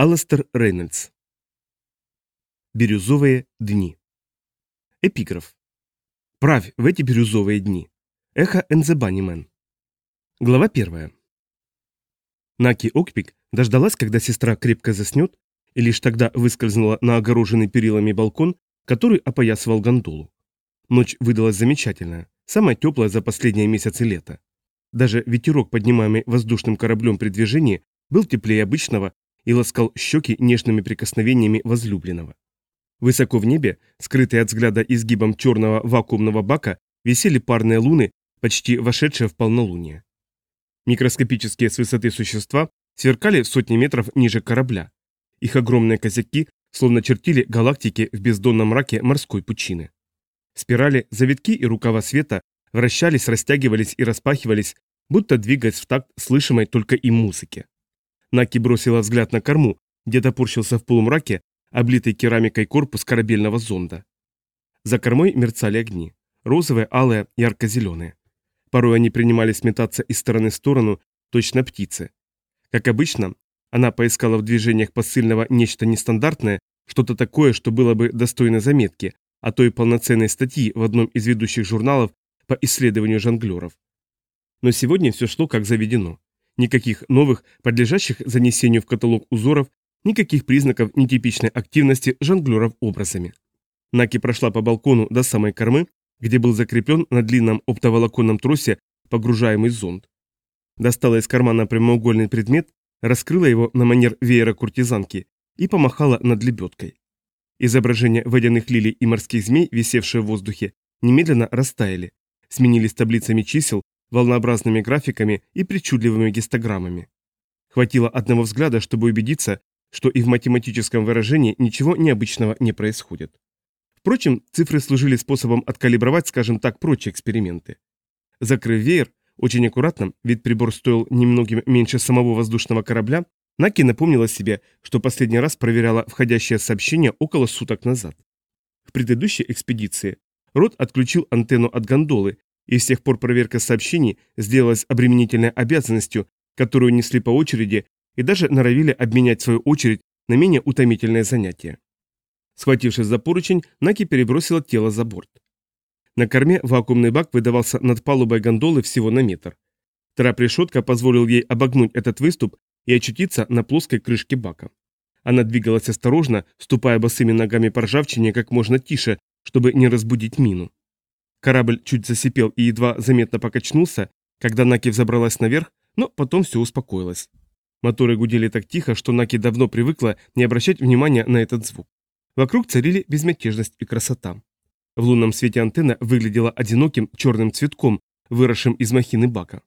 Алластер Рейнольдс. Бирюзовые дни. Эпиграф. Правь в эти бирюзовые дни. Эхо Энзебанимен. Глава первая. Наки Окпик дождалась, когда сестра крепко заснет, и лишь тогда выскользнула на огороженный перилами балкон, который опоясывал гондолу. Ночь выдалась замечательная, самая теплая за последние месяцы лета. Даже ветерок, поднимаемый воздушным кораблем при движении, был теплее обычного и ласкал щеки нежными прикосновениями возлюбленного. Высоко в небе, скрытые от взгляда изгибом черного вакуумного бака, висели парные луны, почти вошедшие в полнолуние. Микроскопические с высоты существа сверкали сотни метров ниже корабля. Их огромные козяки словно чертили галактики в бездонном мраке морской пучины. Спирали, завитки и рукава света вращались, растягивались и распахивались, будто двигаясь в такт слышимой только им музыки. Наки бросила взгляд на корму, где топорщился в полумраке облитый керамикой корпус корабельного зонда. За кормой мерцали огни. Розовые, алые, ярко-зеленые. Порой они принимались метаться из стороны в сторону, точно птицы. Как обычно, она поискала в движениях посыльного нечто нестандартное, что-то такое, что было бы достойно заметки, а то и полноценной статьи в одном из ведущих журналов по исследованию жонглеров. Но сегодня все шло как заведено. Никаких новых, подлежащих занесению в каталог узоров, никаких признаков нетипичной активности жонглеров образами. Наки прошла по балкону до самой кормы, где был закреплен на длинном оптоволоконном тросе погружаемый зонд. Достала из кармана прямоугольный предмет, раскрыла его на манер веера куртизанки и помахала над лебедкой. Изображения водяных лилий и морских змей, висевшие в воздухе, немедленно растаяли, сменились таблицами чисел, волнообразными графиками и причудливыми гистограммами. Хватило одного взгляда, чтобы убедиться, что и в математическом выражении ничего необычного не происходит. Впрочем, цифры служили способом откалибровать, скажем так, прочие эксперименты. Закрыв веер, очень аккуратно, ведь прибор стоил немногим меньше самого воздушного корабля, Наки напомнила себе, что последний раз проверяла входящее сообщение около суток назад. В предыдущей экспедиции Рот отключил антенну от гондолы, и с тех пор проверка сообщений сделалась обременительной обязанностью, которую несли по очереди и даже норовили обменять свою очередь на менее утомительное занятие. Схватившись за поручень, Наки перебросила тело за борт. На корме вакуумный бак выдавался над палубой гондолы всего на метр. Трап-решетка позволил ей обогнуть этот выступ и очутиться на плоской крышке бака. Она двигалась осторожно, ступая босыми ногами по ржавчине как можно тише, чтобы не разбудить мину. Корабль чуть засипел и едва заметно покачнулся, когда Наки взобралась наверх, но потом все успокоилось. Моторы гудели так тихо, что Наки давно привыкла не обращать внимания на этот звук. Вокруг царили безмятежность и красота. В лунном свете антенна выглядела одиноким черным цветком, выросшим из махины бака.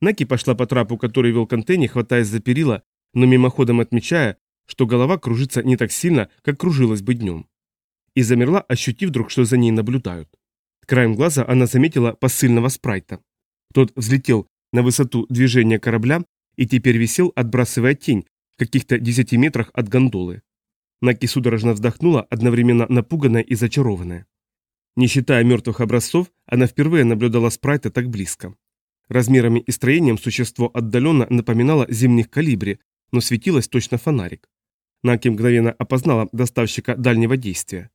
Наки пошла по трапу, который вел к антенне, хватаясь за перила, но мимоходом отмечая, что голова кружится не так сильно, как кружилась бы днем. И замерла, ощутив вдруг, что за ней наблюдают. Краем глаза она заметила посыльного спрайта. Тот взлетел на высоту движения корабля и теперь висел, отбрасывая тень в каких-то десяти метрах от гондолы. Наки судорожно вздохнула, одновременно напуганная и зачарованная. Не считая мертвых образцов, она впервые наблюдала спрайта так близко. Размерами и строением существо отдаленно напоминало зимних калибри, но светилось точно фонарик. Наки мгновенно опознала доставщика дальнего действия.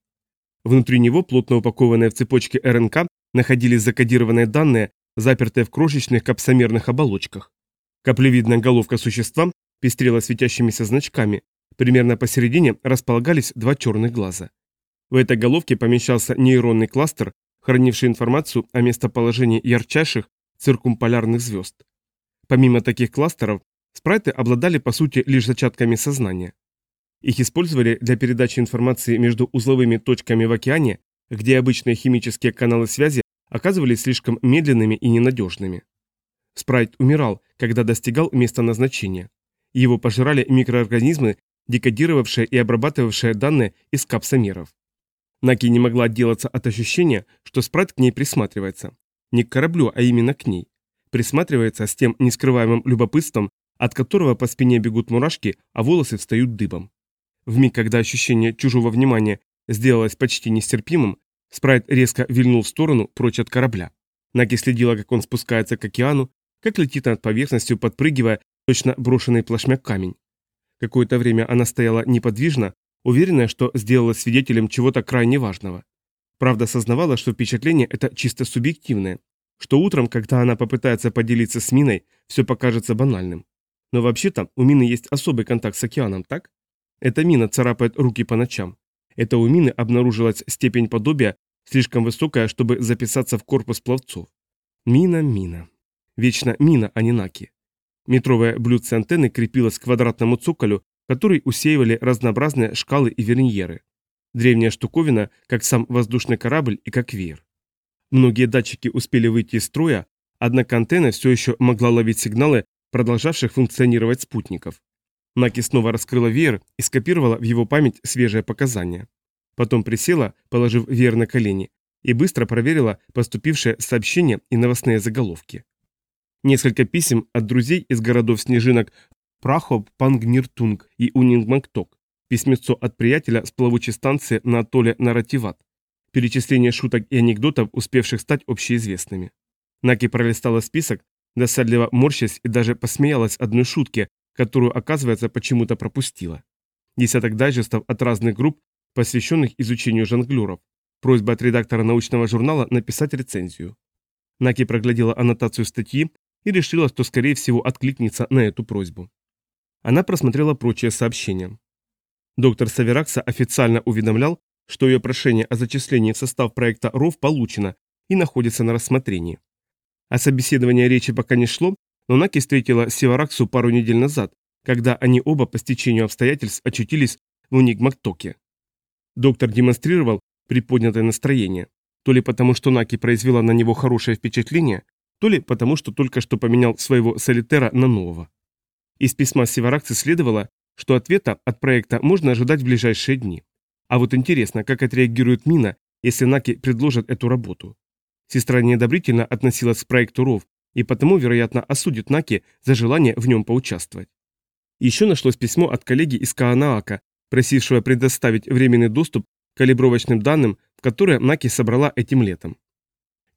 Внутри него, плотно упакованные в цепочке РНК, находились закодированные данные, запертые в крошечных капсомерных оболочках. Каплевидная головка существа пестрела светящимися значками, примерно посередине располагались два черных глаза. В этой головке помещался нейронный кластер, хранивший информацию о местоположении ярчайших циркумполярных звезд. Помимо таких кластеров, спрайты обладали по сути лишь зачатками сознания. Их использовали для передачи информации между узловыми точками в океане, где обычные химические каналы связи оказывались слишком медленными и ненадежными. Спрайт умирал, когда достигал места назначения. Его пожирали микроорганизмы, декодировавшие и обрабатывавшие данные из капсомеров. Наки не могла отделаться от ощущения, что Спрайт к ней присматривается. Не к кораблю, а именно к ней. Присматривается с тем нескрываемым любопытством, от которого по спине бегут мурашки, а волосы встают дыбом. В миг, когда ощущение чужого внимания сделалось почти нестерпимым, Спрайт резко вильнул в сторону, прочь от корабля. Наки следила, как он спускается к океану, как летит над поверхностью, подпрыгивая, точно брошенный плашмя камень. Какое-то время она стояла неподвижно, уверенная, что сделала свидетелем чего-то крайне важного. Правда, сознавала, что впечатление это чисто субъективное, что утром, когда она попытается поделиться с Миной, все покажется банальным. Но вообще-то у Мины есть особый контакт с океаном, так? Эта Мина царапает руки по ночам. Это у Мины обнаружилась степень подобия, слишком высокая, чтобы записаться в корпус пловцов. Мина, Мина. Вечно Мина, а не Наки. Метровое блюдце антенны крепилось к квадратному цоколю, который усеивали разнообразные шкалы и верньеры. Древняя штуковина, как сам воздушный корабль и как веер. Многие датчики успели выйти из строя, однако антенна все еще могла ловить сигналы продолжавших функционировать спутников. Наки снова раскрыла веер и скопировала в его память свежие показания. Потом присела, положив веер на колени, и быстро проверила поступившие сообщения и новостные заголовки. Несколько писем от друзей из городов Снежинок Прахоп, Пангниртунг и Унингмакток, письмецо от приятеля с плавучей станции на атолле Наративат, перечисление шуток и анекдотов, успевших стать общеизвестными. Наки пролистала список, досадливо морщась и даже посмеялась одной шутке, которую, оказывается, почему-то пропустила. Десяток дайджестов от разных групп, посвященных изучению жонглеров. Просьба от редактора научного журнала написать рецензию. Наки проглядела аннотацию статьи и решила, что скорее всего откликнется на эту просьбу. Она просмотрела прочие сообщения. Доктор Саверакса официально уведомлял, что ее прошение о зачислении в состав проекта РОВ получено и находится на рассмотрении. О собеседовании речи пока не шло, но Наки встретила Севараксу пару недель назад, когда они оба по стечению обстоятельств очутились в Уникмактоке. Доктор демонстрировал приподнятое настроение, то ли потому, что Наки произвела на него хорошее впечатление, то ли потому, что только что поменял своего солитера на нового. Из письма Севараксы следовало, что ответа от проекта можно ожидать в ближайшие дни. А вот интересно, как отреагирует Мина, если Наки предложат эту работу. Сестра неодобрительно относилась к проекту РОВ и потому, вероятно, осудит Наки за желание в нем поучаствовать. Еще нашлось письмо от коллеги из Каанаака, просившего предоставить временный доступ к калибровочным данным, которые Наки собрала этим летом.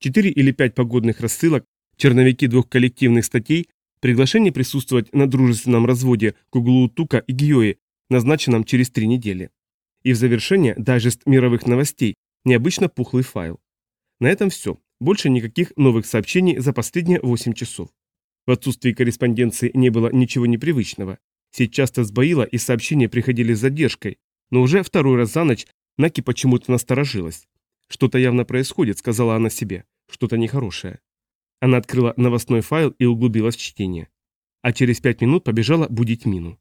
Четыре или пять погодных рассылок, черновики двух коллективных статей, приглашение присутствовать на дружественном разводе Куглуутука и Гиои, назначенном через три недели. И в завершение дайджест мировых новостей, необычно пухлый файл. На этом все. Больше никаких новых сообщений за последние 8 часов. В отсутствии корреспонденции не было ничего непривычного. Сеть часто сбоила и сообщения приходили с задержкой, но уже второй раз за ночь Наки почему-то насторожилась. «Что-то явно происходит», — сказала она себе, — «что-то нехорошее». Она открыла новостной файл и углубилась в чтение. А через пять минут побежала будить Мину.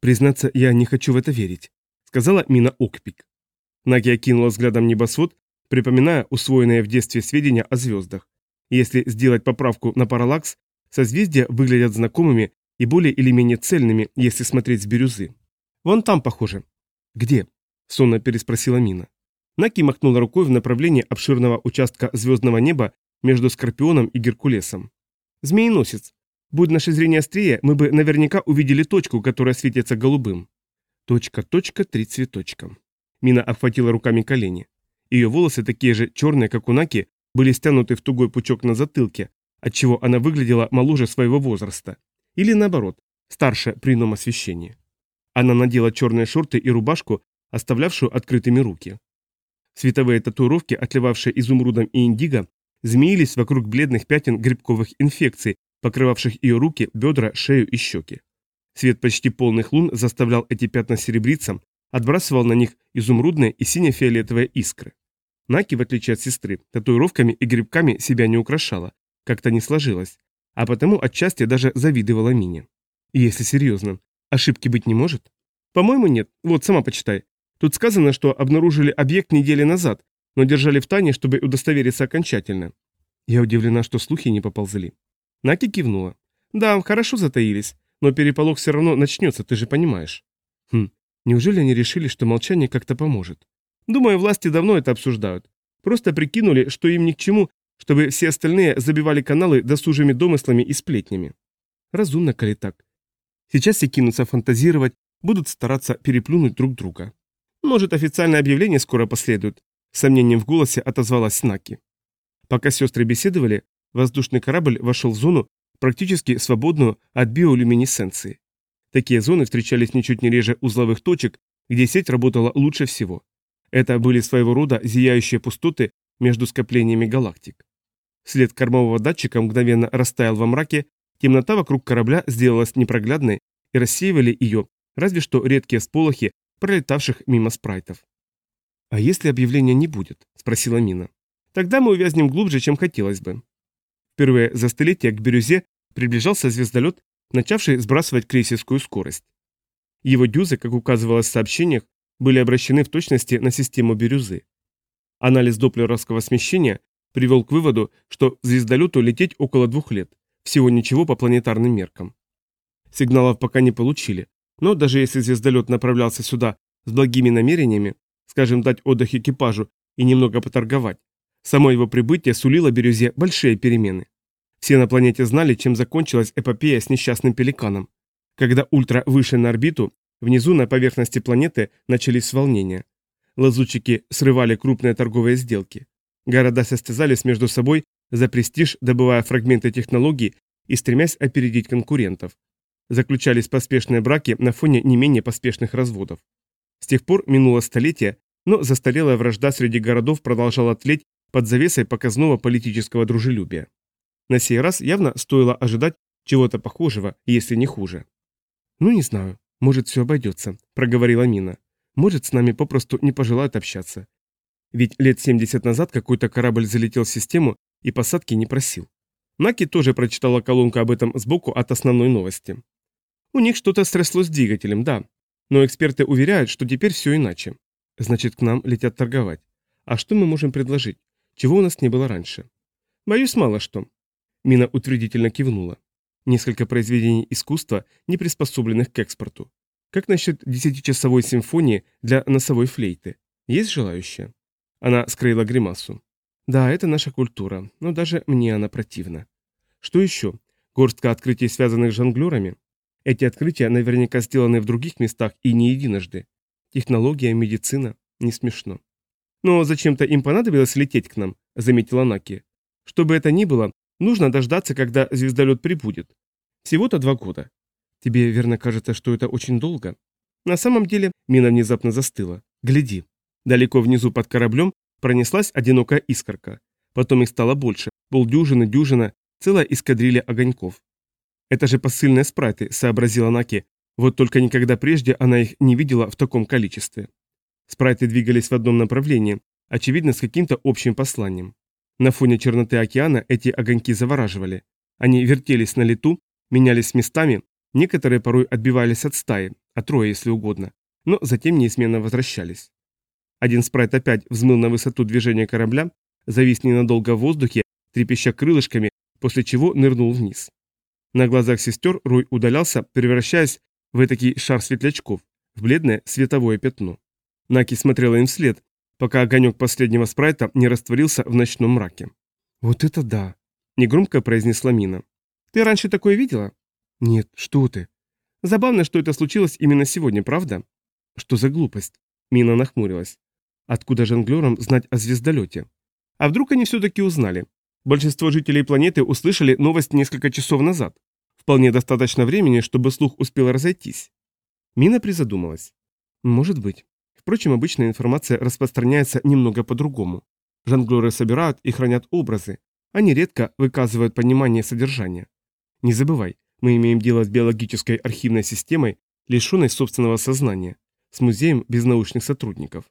«Признаться, я не хочу в это верить», — сказала Мина Окпик. Наги окинула взглядом небосвод припоминая усвоенные в детстве сведения о звездах. Если сделать поправку на параллакс, созвездия выглядят знакомыми и более или менее цельными, если смотреть с бирюзы. Вон там похоже. Где? Сонно переспросила Мина. Наки махнула рукой в направлении обширного участка звездного неба между Скорпионом и Геркулесом. Змееносец. Будь наше зрение острее, мы бы наверняка увидели точку, которая светится голубым. Точка, точка, три цветочка. Мина обхватила руками колени. Ее волосы, такие же черные, как у Наки, были стянуты в тугой пучок на затылке, отчего она выглядела моложе своего возраста. Или наоборот, старше при ином освещении. Она надела черные шорты и рубашку, оставлявшую открытыми руки. Световые татуировки, отливавшие изумрудом и индиго, змеились вокруг бледных пятен грибковых инфекций, покрывавших ее руки, бедра, шею и щеки. Свет почти полных лун заставлял эти пятна серебриться, отбрасывал на них изумрудные и сине-фиолетовые искры. Наки, в отличие от сестры, татуировками и грибками себя не украшала, как-то не сложилось, а потому отчасти даже завидовала Мине. Если серьезно, ошибки быть не может? По-моему, нет. Вот, сама почитай. Тут сказано, что обнаружили объект недели назад, но держали в тайне, чтобы удостовериться окончательно. Я удивлена, что слухи не поползли. Наки кивнула. Да, хорошо затаились, но переполох все равно начнется, ты же понимаешь. Хм, Неужели они решили, что молчание как-то поможет? Думаю, власти давно это обсуждают. Просто прикинули, что им ни к чему, чтобы все остальные забивали каналы досужими домыслами и сплетнями. Разумно, коли так. Сейчас все кинутся фантазировать, будут стараться переплюнуть друг друга. Может, официальное объявление скоро последует. Сомнением в голосе отозвалась Наки. Пока сестры беседовали, воздушный корабль вошел в зону, практически свободную от биолюминесценции. Такие зоны встречались ничуть не реже узловых точек, где сеть работала лучше всего. Это были своего рода зияющие пустоты между скоплениями галактик. След кормового датчика мгновенно растаял во мраке, темнота вокруг корабля сделалась непроглядной, и рассеивали ее разве что редкие сполохи пролетавших мимо спрайтов. «А если объявления не будет?» – спросила Мина. «Тогда мы увязнем глубже, чем хотелось бы». Впервые за столетие к бирюзе приближался звездолет, начавший сбрасывать крейсерскую скорость. Его дюзы, как указывалось в сообщениях, были обращены в точности на систему бирюзы. Анализ доплеровского смещения привел к выводу, что звездолету лететь около двух лет, всего ничего по планетарным меркам. Сигналов пока не получили, но даже если звездолет направлялся сюда с благими намерениями, скажем, дать отдых экипажу и немного поторговать, само его прибытие сулило Бирюзе большие перемены. Все на планете знали, чем закончилась эпопея с несчастным пеликаном. Когда Ультра вышли на орбиту, внизу на поверхности планеты начались волнения. Лазутчики срывали крупные торговые сделки. Города состязались между собой за престиж, добывая фрагменты технологий и стремясь опередить конкурентов. Заключались поспешные браки на фоне не менее поспешных разводов. С тех пор минуло столетие, но застарелая вражда среди городов продолжала тлеть под завесой показного политического дружелюбия. На сей раз явно стоило ожидать чего-то похожего, если не хуже. «Ну, не знаю. Может, все обойдется», — проговорила Мина. «Может, с нами попросту не пожелают общаться. Ведь лет 70 назад какой-то корабль залетел в систему и посадки не просил». Наки тоже прочитала колонку об этом сбоку от основной новости. У них что-то стряслось с двигателем, да. Но эксперты уверяют, что теперь все иначе. Значит, к нам летят торговать. А что мы можем предложить? Чего у нас не было раньше? Боюсь, мало что. Мина утвердительно кивнула. Несколько произведений искусства, не приспособленных к экспорту. Как насчет десятичасовой симфонии для носовой флейты? Есть желающие? Она скрыла гримасу. Да, это наша культура, но даже мне она противна. Что еще? Горстка открытий, связанных с жонглерами? Эти открытия наверняка сделаны в других местах и не единожды. Технология, медицина. Не смешно. Но зачем-то им понадобилось лететь к нам, заметила Наки. Что бы это ни было, нужно дождаться, когда звездолет прибудет. Всего-то два года. Тебе верно кажется, что это очень долго? На самом деле мина внезапно застыла. Гляди. Далеко внизу под кораблем пронеслась одинокая искорка. Потом их стало больше. Полдюжины, дюжина, целая эскадрилья огоньков. Это же посыльные спрайты, сообразила Наки. Вот только никогда прежде она их не видела в таком количестве. Спрайты двигались в одном направлении, очевидно, с каким-то общим посланием. На фоне черноты океана эти огоньки завораживали. Они вертелись на лету, менялись местами, некоторые порой отбивались от стаи, от роя, если угодно, но затем неизменно возвращались. Один спрайт опять взмыл на высоту движения корабля, завис ненадолго в воздухе, трепеща крылышками, после чего нырнул вниз. На глазах сестер Рой удалялся, превращаясь в этакий шар светлячков, в бледное световое пятно. Наки смотрела им вслед, пока огонек последнего спрайта не растворился в ночном мраке. «Вот это да!» – негромко произнесла Мина. «Ты раньше такое видела?» «Нет, что ты!» «Забавно, что это случилось именно сегодня, правда?» «Что за глупость?» Мина нахмурилась. «Откуда жонглерам знать о звездолете?» «А вдруг они все-таки узнали? Большинство жителей планеты услышали новость несколько часов назад. Вполне достаточно времени, чтобы слух успел разойтись. Мина призадумалась. Может быть. Впрочем, обычная информация распространяется немного по-другому. Жонглеры собирают и хранят образы. Они редко выказывают понимание содержания. Не забывай, мы имеем дело с биологической архивной системой, лишенной собственного сознания, с музеем без научных сотрудников.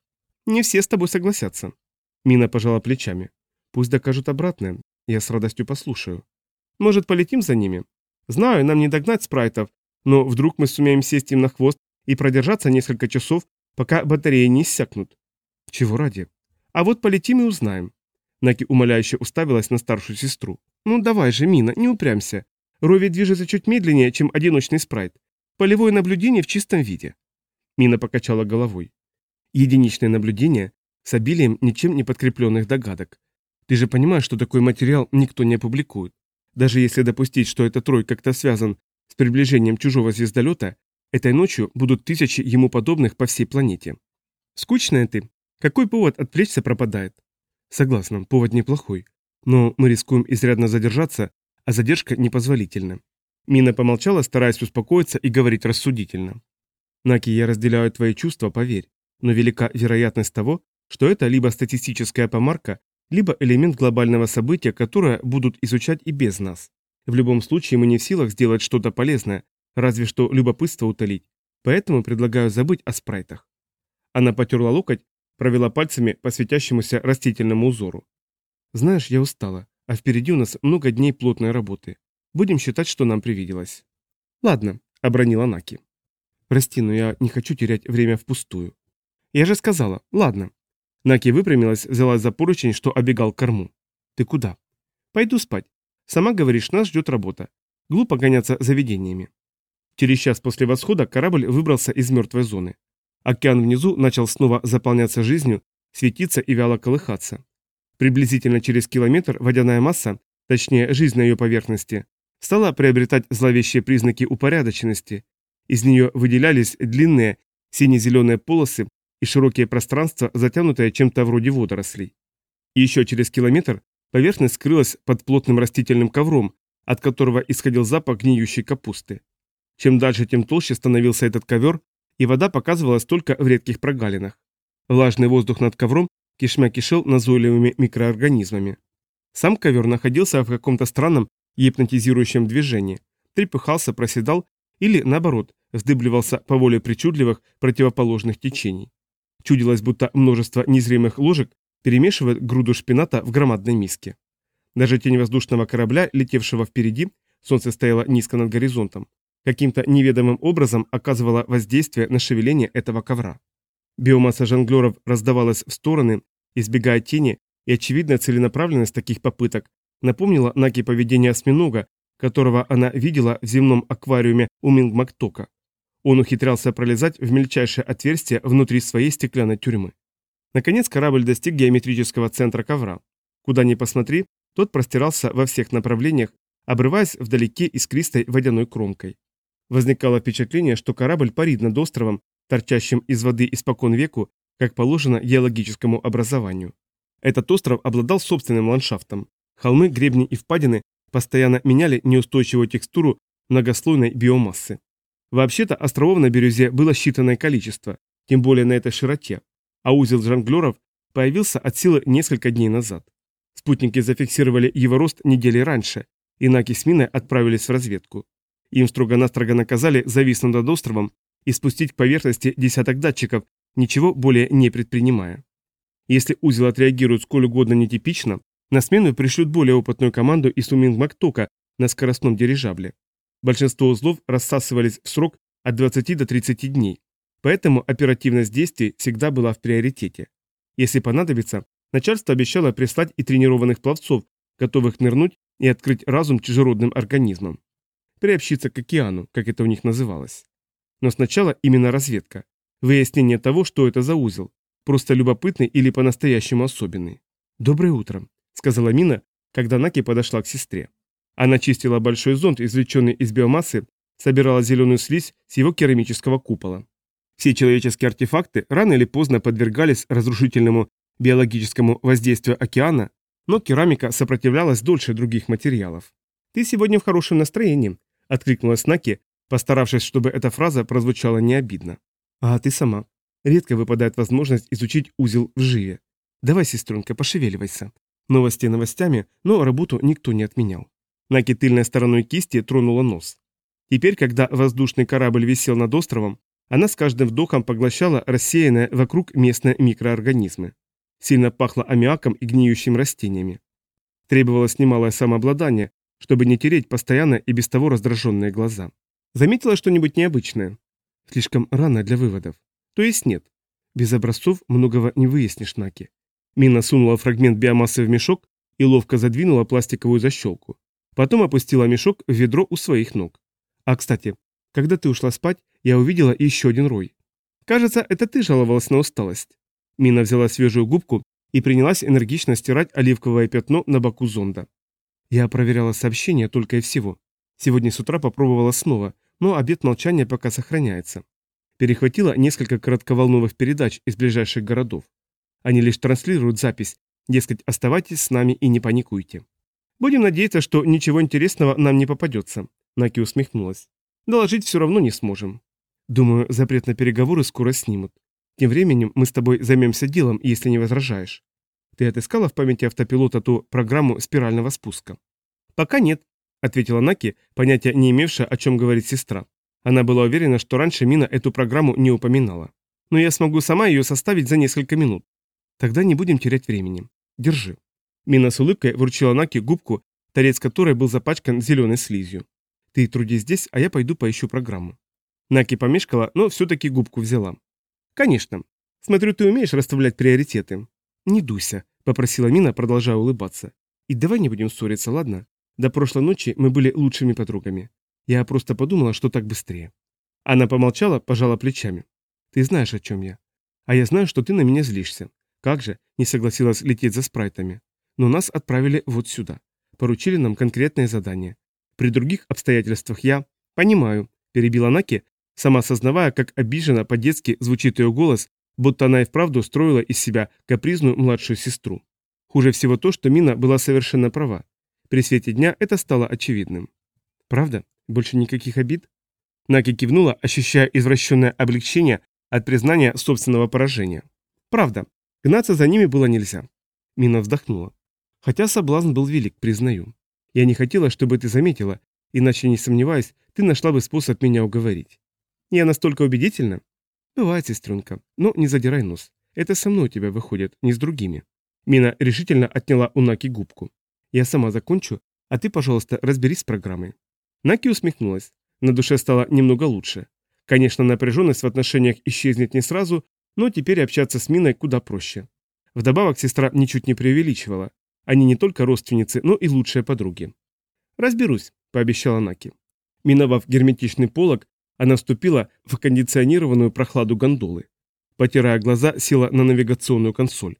Не все с тобой согласятся. Мина пожала плечами. Пусть докажут обратное, я с радостью послушаю. Может, полетим за ними? Знаю, нам не догнать спрайтов, но вдруг мы сумеем сесть им на хвост и продержаться несколько часов, пока батареи не иссякнут. Чего ради? А вот полетим и узнаем. Наки умоляюще уставилась на старшую сестру. Ну давай же, Мина, не упрямься. Рови движется чуть медленнее, чем одиночный спрайт. Полевое наблюдение в чистом виде. Мина покачала головой. Единичное наблюдение с обилием ничем не подкрепленных догадок. Ты же понимаешь, что такой материал никто не опубликует. Даже если допустить, что этот трой как-то связан с приближением чужого звездолета, этой ночью будут тысячи ему подобных по всей планете. Скучная ты. Какой повод отвлечься пропадает? Согласна, повод неплохой. Но мы рискуем изрядно задержаться, а задержка непозволительна. Мина помолчала, стараясь успокоиться и говорить рассудительно. «Наки, я разделяю твои чувства, поверь, но велика вероятность того, что это либо статистическая помарка, либо элемент глобального события, которое будут изучать и без нас. В любом случае мы не в силах сделать что-то полезное, разве что любопытство утолить, поэтому предлагаю забыть о спрайтах. Она потерла локоть, провела пальцами по светящемуся растительному узору. Знаешь, я устала, а впереди у нас много дней плотной работы. Будем считать, что нам привиделось. Ладно, обронила Наки. Прости, но я не хочу терять время впустую. Я же сказала, ладно. Наки выпрямилась, взялась за поручень, что обегал корму. Ты куда? Пойду спать. Сама говоришь, нас ждет работа. Глупо гоняться за видениями. Через час после восхода корабль выбрался из мертвой зоны. Океан внизу начал снова заполняться жизнью, светиться и вяло колыхаться. Приблизительно через километр водяная масса, точнее жизнь на ее поверхности, стала приобретать зловещие признаки упорядоченности. Из нее выделялись длинные сине-зеленые полосы и широкие пространства, затянутые чем-то вроде водорослей. Еще через километр поверхность скрылась под плотным растительным ковром, от которого исходил запах гниющей капусты. Чем дальше, тем толще становился этот ковер, и вода показывалась только в редких прогалинах. Влажный воздух над ковром кишмя кишел назойливыми микроорганизмами. Сам ковер находился в каком-то странном гипнотизирующем движении, трепыхался, проседал или, наоборот, вздыбливался по воле причудливых противоположных течений. Чудилось, будто множество незримых ложек перемешивает груду шпината в громадной миске. Даже тень воздушного корабля, летевшего впереди, солнце стояло низко над горизонтом, каким-то неведомым образом оказывала воздействие на шевеление этого ковра. Биомасса жонглеров раздавалась в стороны, избегая тени, и очевидная целенаправленность таких попыток напомнила Наки поведение осьминога, которого она видела в земном аквариуме у Мингмактока. Он ухитрялся пролезать в мельчайшее отверстие внутри своей стеклянной тюрьмы. Наконец корабль достиг геометрического центра ковра. Куда ни посмотри, тот простирался во всех направлениях, обрываясь вдалеке искристой водяной кромкой. Возникало впечатление, что корабль парит над островом, торчащим из воды испокон веку, как положено геологическому образованию. Этот остров обладал собственным ландшафтом. Холмы, гребни и впадины постоянно меняли неустойчивую текстуру многослойной биомассы. Вообще-то островов на бирюзе было считанное количество, тем более на этой широте, а узел жонглеров появился от силы несколько дней назад. Спутники зафиксировали его рост недели раньше, и Наки с Миной отправились в разведку. Им строго-настрого наказали зависнуть над островом и спустить к поверхности десяток датчиков, ничего более не предпринимая. Если узел отреагирует сколь угодно нетипично, на смену пришлют более опытную команду из Уминг Мактока на скоростном дирижабле. Большинство узлов рассасывались в срок от 20 до 30 дней, поэтому оперативность действий всегда была в приоритете. Если понадобится, начальство обещало прислать и тренированных пловцов, готовых нырнуть и открыть разум чужеродным организмам приобщиться к океану, как это у них называлось. Но сначала именно разведка. Выяснение того, что это за узел. Просто любопытный или по-настоящему особенный. «Доброе утро», — сказала Мина, когда Наки подошла к сестре. Она чистила большой зонт, извлеченный из биомассы, собирала зеленую слизь с его керамического купола. Все человеческие артефакты рано или поздно подвергались разрушительному биологическому воздействию океана, но керамика сопротивлялась дольше других материалов. «Ты сегодня в хорошем настроении», — откликнулась Наки, постаравшись, чтобы эта фраза прозвучала не обидно. «А ты сама. Редко выпадает возможность изучить узел в живе. Давай, сестренка, пошевеливайся. Новости новостями, но работу никто не отменял». Наки тыльной стороной кисти тронула нос. Теперь, когда воздушный корабль висел над островом, она с каждым вдохом поглощала рассеянные вокруг местные микроорганизмы. Сильно пахло аммиаком и гниющими растениями. Требовалось немалое самообладание, чтобы не тереть постоянно и без того раздраженные глаза. Заметила что-нибудь необычное? Слишком рано для выводов. То есть нет. Без образцов многого не выяснишь, Наки. Мина сунула фрагмент биомассы в мешок и ловко задвинула пластиковую защелку. Потом опустила мешок в ведро у своих ног. А, кстати, когда ты ушла спать, я увидела еще один рой. Кажется, это ты жаловалась на усталость. Мина взяла свежую губку и принялась энергично стирать оливковое пятно на боку зонда. Я проверяла сообщения только и всего. Сегодня с утра попробовала снова, но обед молчания пока сохраняется. Перехватила несколько коротковолновых передач из ближайших городов. Они лишь транслируют запись, дескать, оставайтесь с нами и не паникуйте. Будем надеяться, что ничего интересного нам не попадется. Наки усмехнулась. Доложить все равно не сможем. Думаю, запрет на переговоры скоро снимут. Тем временем мы с тобой займемся делом, если не возражаешь. Ты отыскала в памяти автопилота ту программу спирального спуска? Пока нет, ответила Наки, понятия не имевшая, о чем говорит сестра. Она была уверена, что раньше Мина эту программу не упоминала. Но я смогу сама ее составить за несколько минут. Тогда не будем терять времени. Держи. Мина с улыбкой вручила Наки губку, торец которой был запачкан зеленой слизью. Ты труди здесь, а я пойду поищу программу. Наки помешкала, но все-таки губку взяла. «Конечно. Смотрю, ты умеешь расставлять приоритеты». «Не дуйся», — попросила Мина, продолжая улыбаться. «И давай не будем ссориться, ладно? До прошлой ночи мы были лучшими подругами. Я просто подумала, что так быстрее». Она помолчала, пожала плечами. «Ты знаешь, о чем я. А я знаю, что ты на меня злишься. Как же, не согласилась лететь за спрайтами. Но нас отправили вот сюда. Поручили нам конкретное задание. При других обстоятельствах я... Понимаю, перебила Наки, сама осознавая, как обиженно по-детски звучит ее голос, будто она и вправду строила из себя капризную младшую сестру. Хуже всего то, что Мина была совершенно права. При свете дня это стало очевидным. «Правда? Больше никаких обид?» Наки кивнула, ощущая извращенное облегчение от признания собственного поражения. «Правда. Гнаться за ними было нельзя». Мина вздохнула. «Хотя соблазн был велик, признаю. Я не хотела, чтобы ты заметила, иначе, не сомневаюсь, ты нашла бы способ меня уговорить. Я настолько убедительна? Бывает, сестренка, но не задирай нос. Это со мной у тебя выходит, не с другими. Мина решительно отняла у Наки губку. Я сама закончу, а ты, пожалуйста, разберись с программой. Наки усмехнулась. На душе стало немного лучше. Конечно, напряженность в отношениях исчезнет не сразу, но теперь общаться с Миной куда проще. Вдобавок сестра ничуть не преувеличивала. Они не только родственницы, но и лучшие подруги. «Разберусь», — пообещала Наки. Миновав герметичный полог, она вступила в кондиционированную прохладу гондолы. Потирая глаза, села на навигационную консоль.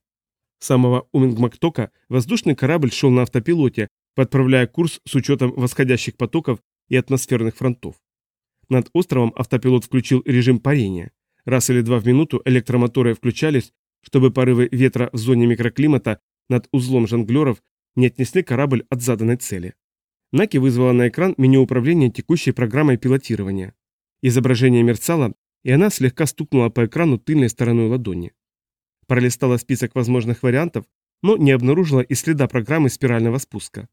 С самого Умингмактока воздушный корабль шел на автопилоте, подправляя курс с учетом восходящих потоков и атмосферных фронтов. Над островом автопилот включил режим парения. Раз или два в минуту электромоторы включались, чтобы порывы ветра в зоне микроклимата над узлом жонглеров не отнесли корабль от заданной цели. Наки вызвала на экран меню управления текущей программой пилотирования. Изображение мерцало, и она слегка стукнула по экрану тыльной стороной ладони. Пролистала список возможных вариантов, но не обнаружила и следа программы спирального спуска.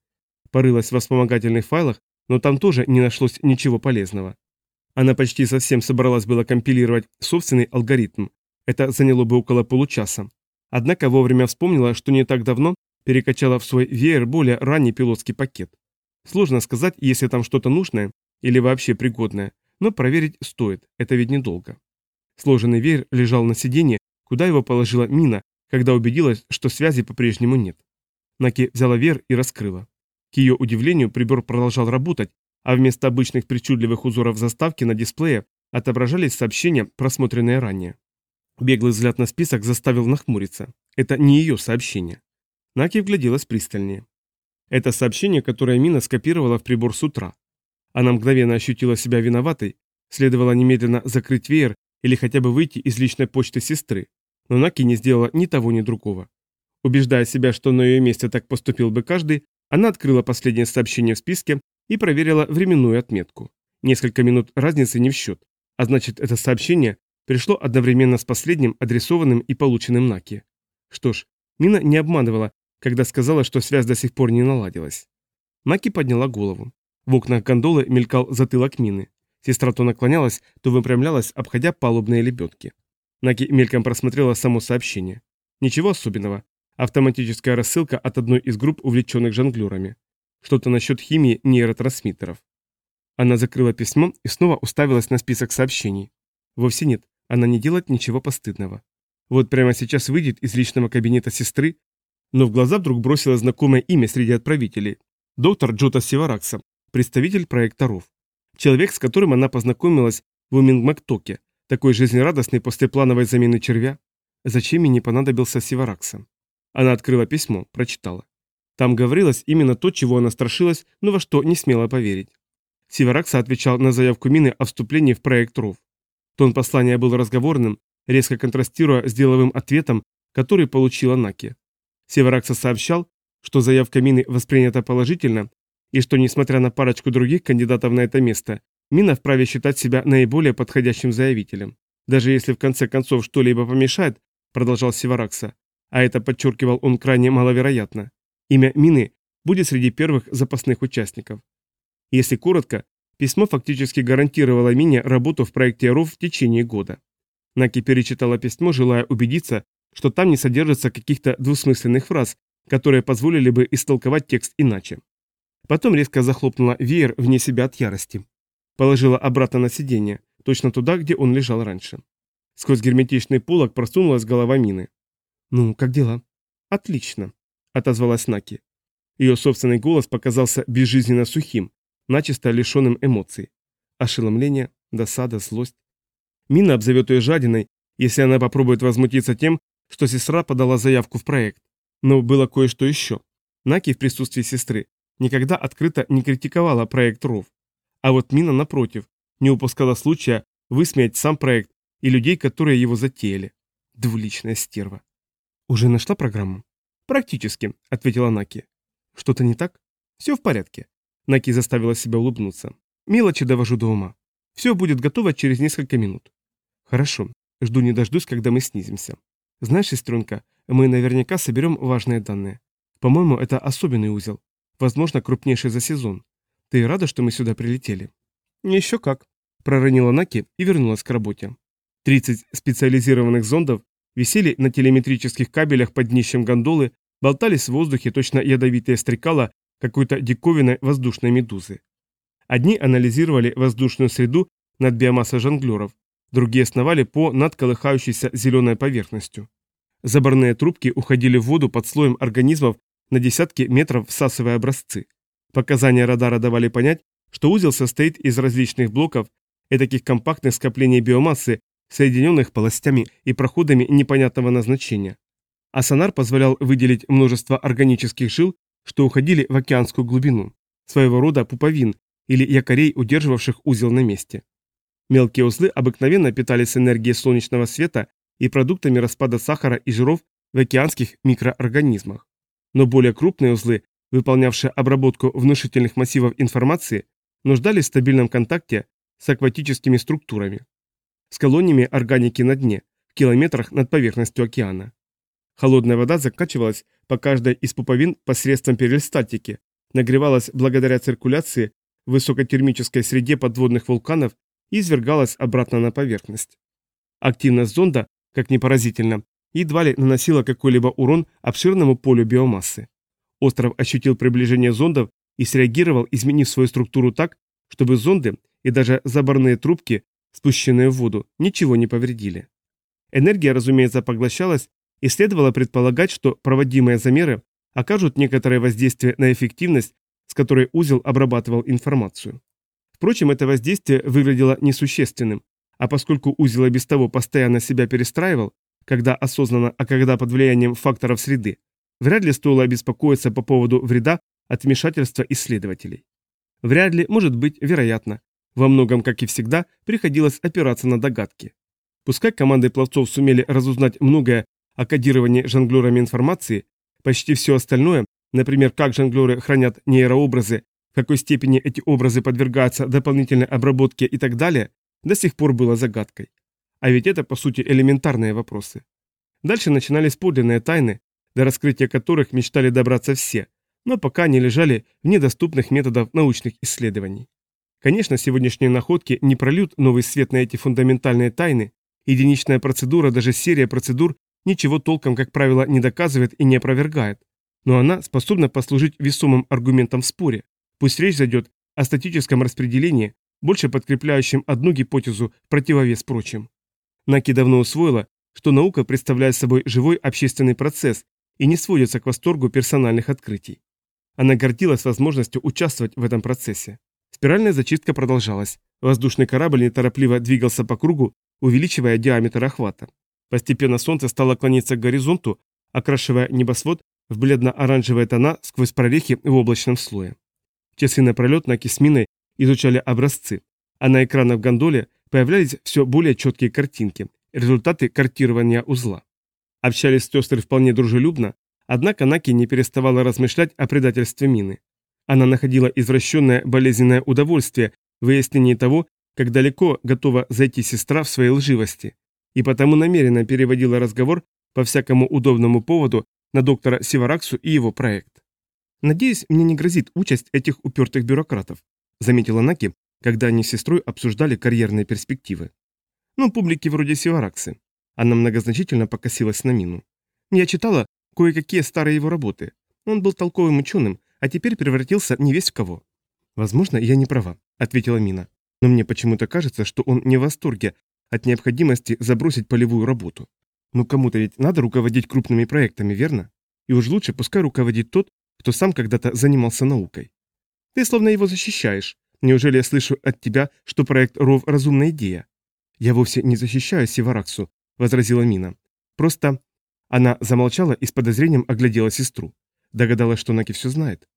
Порылась в вспомогательных файлах, но там тоже не нашлось ничего полезного. Она почти совсем собралась было компилировать собственный алгоритм. Это заняло бы около получаса. Однако вовремя вспомнила, что не так давно перекачала в свой веер более ранний пилотский пакет. Сложно сказать, если там что-то нужное или вообще пригодное, но проверить стоит, это ведь недолго. Сложенный веер лежал на сиденье, куда его положила Мина, когда убедилась, что связи по-прежнему нет. Наки взяла веер и раскрыла. К ее удивлению, прибор продолжал работать, а вместо обычных причудливых узоров заставки на дисплее отображались сообщения, просмотренные ранее. Беглый взгляд на список заставил нахмуриться. Это не ее сообщение. Наки вгляделась пристальнее. Это сообщение, которое Мина скопировала в прибор с утра. Она мгновенно ощутила себя виноватой, следовало немедленно закрыть веер или хотя бы выйти из личной почты сестры, но Наки не сделала ни того, ни другого. Убеждая себя, что на ее месте так поступил бы каждый, она открыла последнее сообщение в списке и проверила временную отметку. Несколько минут разницы не в счет, а значит это сообщение пришло одновременно с последним адресованным и полученным Наки. Что ж, Мина не обманывала, когда сказала, что связь до сих пор не наладилась. Наки подняла голову. В окнах гондолы мелькал затылок мины. Сестра то наклонялась, то выпрямлялась, обходя палубные лебедки. Наки мельком просмотрела само сообщение. Ничего особенного. Автоматическая рассылка от одной из групп, увлеченных жонглерами. Что-то насчет химии нейротрансмиттеров. Она закрыла письмо и снова уставилась на список сообщений. Вовсе нет, она не делает ничего постыдного. Вот прямо сейчас выйдет из личного кабинета сестры, но в глаза вдруг бросило знакомое имя среди отправителей. Доктор Джота Севаракса, представитель проекторов. Человек, с которым она познакомилась в Умингмактоке, такой жизнерадостный после плановой замены червя. Зачем ей не понадобился Севаракса? Она открыла письмо, прочитала. Там говорилось именно то, чего она страшилась, но во что не смела поверить. Севаракса отвечал на заявку Мины о вступлении в проект РОВ. Тон послания был разговорным, резко контрастируя с деловым ответом, который получила Наки. Севаракса сообщал, что заявка Мины воспринята положительно и что, несмотря на парочку других кандидатов на это место, Мина вправе считать себя наиболее подходящим заявителем. Даже если в конце концов что-либо помешает, продолжал Севаракса, а это подчеркивал он крайне маловероятно, имя Мины будет среди первых запасных участников. Если коротко, письмо фактически гарантировало Мине работу в проекте РОВ в течение года. Наки перечитала письмо, желая убедиться, что там не содержится каких-то двусмысленных фраз, которые позволили бы истолковать текст иначе. Потом резко захлопнула веер вне себя от ярости. Положила обратно на сиденье, точно туда, где он лежал раньше. Сквозь герметичный полог просунулась голова Мины. «Ну, как дела?» «Отлично», — отозвалась Наки. Ее собственный голос показался безжизненно сухим, начисто лишенным эмоций. Ошеломление, досада, злость. Мина обзовет ее жадиной, если она попробует возмутиться тем, что сестра подала заявку в проект. Но было кое-что еще. Наки в присутствии сестры никогда открыто не критиковала проект РОВ. А вот Мина, напротив, не упускала случая высмеять сам проект и людей, которые его затеяли. Двуличная стерва. «Уже нашла программу?» «Практически», — ответила Наки. «Что-то не так?» «Все в порядке». Наки заставила себя улыбнуться. «Мелочи довожу до ума. Все будет готово через несколько минут». «Хорошо. Жду не дождусь, когда мы снизимся. Знаешь, сестренка, мы наверняка соберем важные данные. По-моему, это особенный узел. Возможно, крупнейший за сезон. Ты рада, что мы сюда прилетели?» «Еще как», — проронила Наки и вернулась к работе. 30 специализированных зондов висели на телеметрических кабелях под днищем гондолы, болтались в воздухе точно ядовитые стрекала какой-то диковинной воздушной медузы. Одни анализировали воздушную среду над биомассой жонглеров, другие сновали по надколыхающейся зеленой поверхностью. Заборные трубки уходили в воду под слоем организмов на десятки метров всасывая образцы. Показания радара давали понять, что узел состоит из различных блоков и таких компактных скоплений биомассы, соединенных полостями и проходами непонятного назначения. А сонар позволял выделить множество органических жил, что уходили в океанскую глубину, своего рода пуповин или якорей, удерживавших узел на месте. Мелкие узлы обыкновенно питались энергией солнечного света и продуктами распада сахара и жиров в океанских микроорганизмах. Но более крупные узлы, выполнявшие обработку внушительных массивов информации, нуждались в стабильном контакте с акватическими структурами с колониями органики на дне, в километрах над поверхностью океана. Холодная вода закачивалась по каждой из пуповин посредством перистатики, нагревалась благодаря циркуляции в высокотермической среде подводных вулканов и извергалась обратно на поверхность. Активность зонда, как ни поразительно, едва ли наносила какой-либо урон обширному полю биомассы. Остров ощутил приближение зондов и среагировал, изменив свою структуру так, чтобы зонды и даже заборные трубки спущенные в воду, ничего не повредили. Энергия, разумеется, поглощалась, и следовало предполагать, что проводимые замеры окажут некоторое воздействие на эффективность, с которой узел обрабатывал информацию. Впрочем, это воздействие выглядело несущественным, а поскольку узел и без того постоянно себя перестраивал, когда осознанно, а когда под влиянием факторов среды, вряд ли стоило обеспокоиться по поводу вреда от вмешательства исследователей. Вряд ли, может быть, вероятно, во многом, как и всегда, приходилось опираться на догадки. Пускай команды пловцов сумели разузнать многое о кодировании жонглерами информации, почти все остальное, например, как жонглеры хранят нейрообразы, в какой степени эти образы подвергаются дополнительной обработке и так далее, до сих пор было загадкой. А ведь это, по сути, элементарные вопросы. Дальше начинались подлинные тайны, до раскрытия которых мечтали добраться все, но пока не лежали в недоступных методов научных исследований. Конечно, сегодняшние находки не прольют новый свет на эти фундаментальные тайны, единичная процедура, даже серия процедур, ничего толком, как правило, не доказывает и не опровергает, но она способна послужить весомым аргументом в споре, пусть речь зайдет о статическом распределении, больше подкрепляющем одну гипотезу противовес прочим. Наки давно усвоила, что наука представляет собой живой общественный процесс и не сводится к восторгу персональных открытий. Она гордилась возможностью участвовать в этом процессе. Спиральная зачистка продолжалась. Воздушный корабль неторопливо двигался по кругу, увеличивая диаметр охвата. Постепенно солнце стало клониться к горизонту, окрашивая небосвод в бледно-оранжевые тона сквозь прорехи в облачном слое. Часы напролет на кисминой изучали образцы, а на экранах гондоле появлялись все более четкие картинки, результаты картирования узла. Общались сестры вполне дружелюбно, однако Наки не переставала размышлять о предательстве мины. Она находила извращенное болезненное удовольствие в выяснении того, как далеко готова зайти сестра в своей лживости, и потому намеренно переводила разговор по всякому удобному поводу на доктора Сивараксу и его проект. «Надеюсь, мне не грозит участь этих упертых бюрократов», заметила Наки, когда они с сестрой обсуждали карьерные перспективы. «Ну, публики вроде Сивараксы». Она многозначительно покосилась на Мину. «Я читала кое-какие старые его работы. Он был толковым ученым, а теперь превратился не весь в кого». «Возможно, я не права», — ответила Мина. «Но мне почему-то кажется, что он не в восторге от необходимости забросить полевую работу. Ну кому-то ведь надо руководить крупными проектами, верно? И уж лучше пускай руководит тот, кто сам когда-то занимался наукой. Ты словно его защищаешь. Неужели я слышу от тебя, что проект РОВ – разумная идея? Я вовсе не защищаю Севараксу, возразила Мина. Просто... Она замолчала и с подозрением оглядела сестру. Догадалась, что Наки все знает.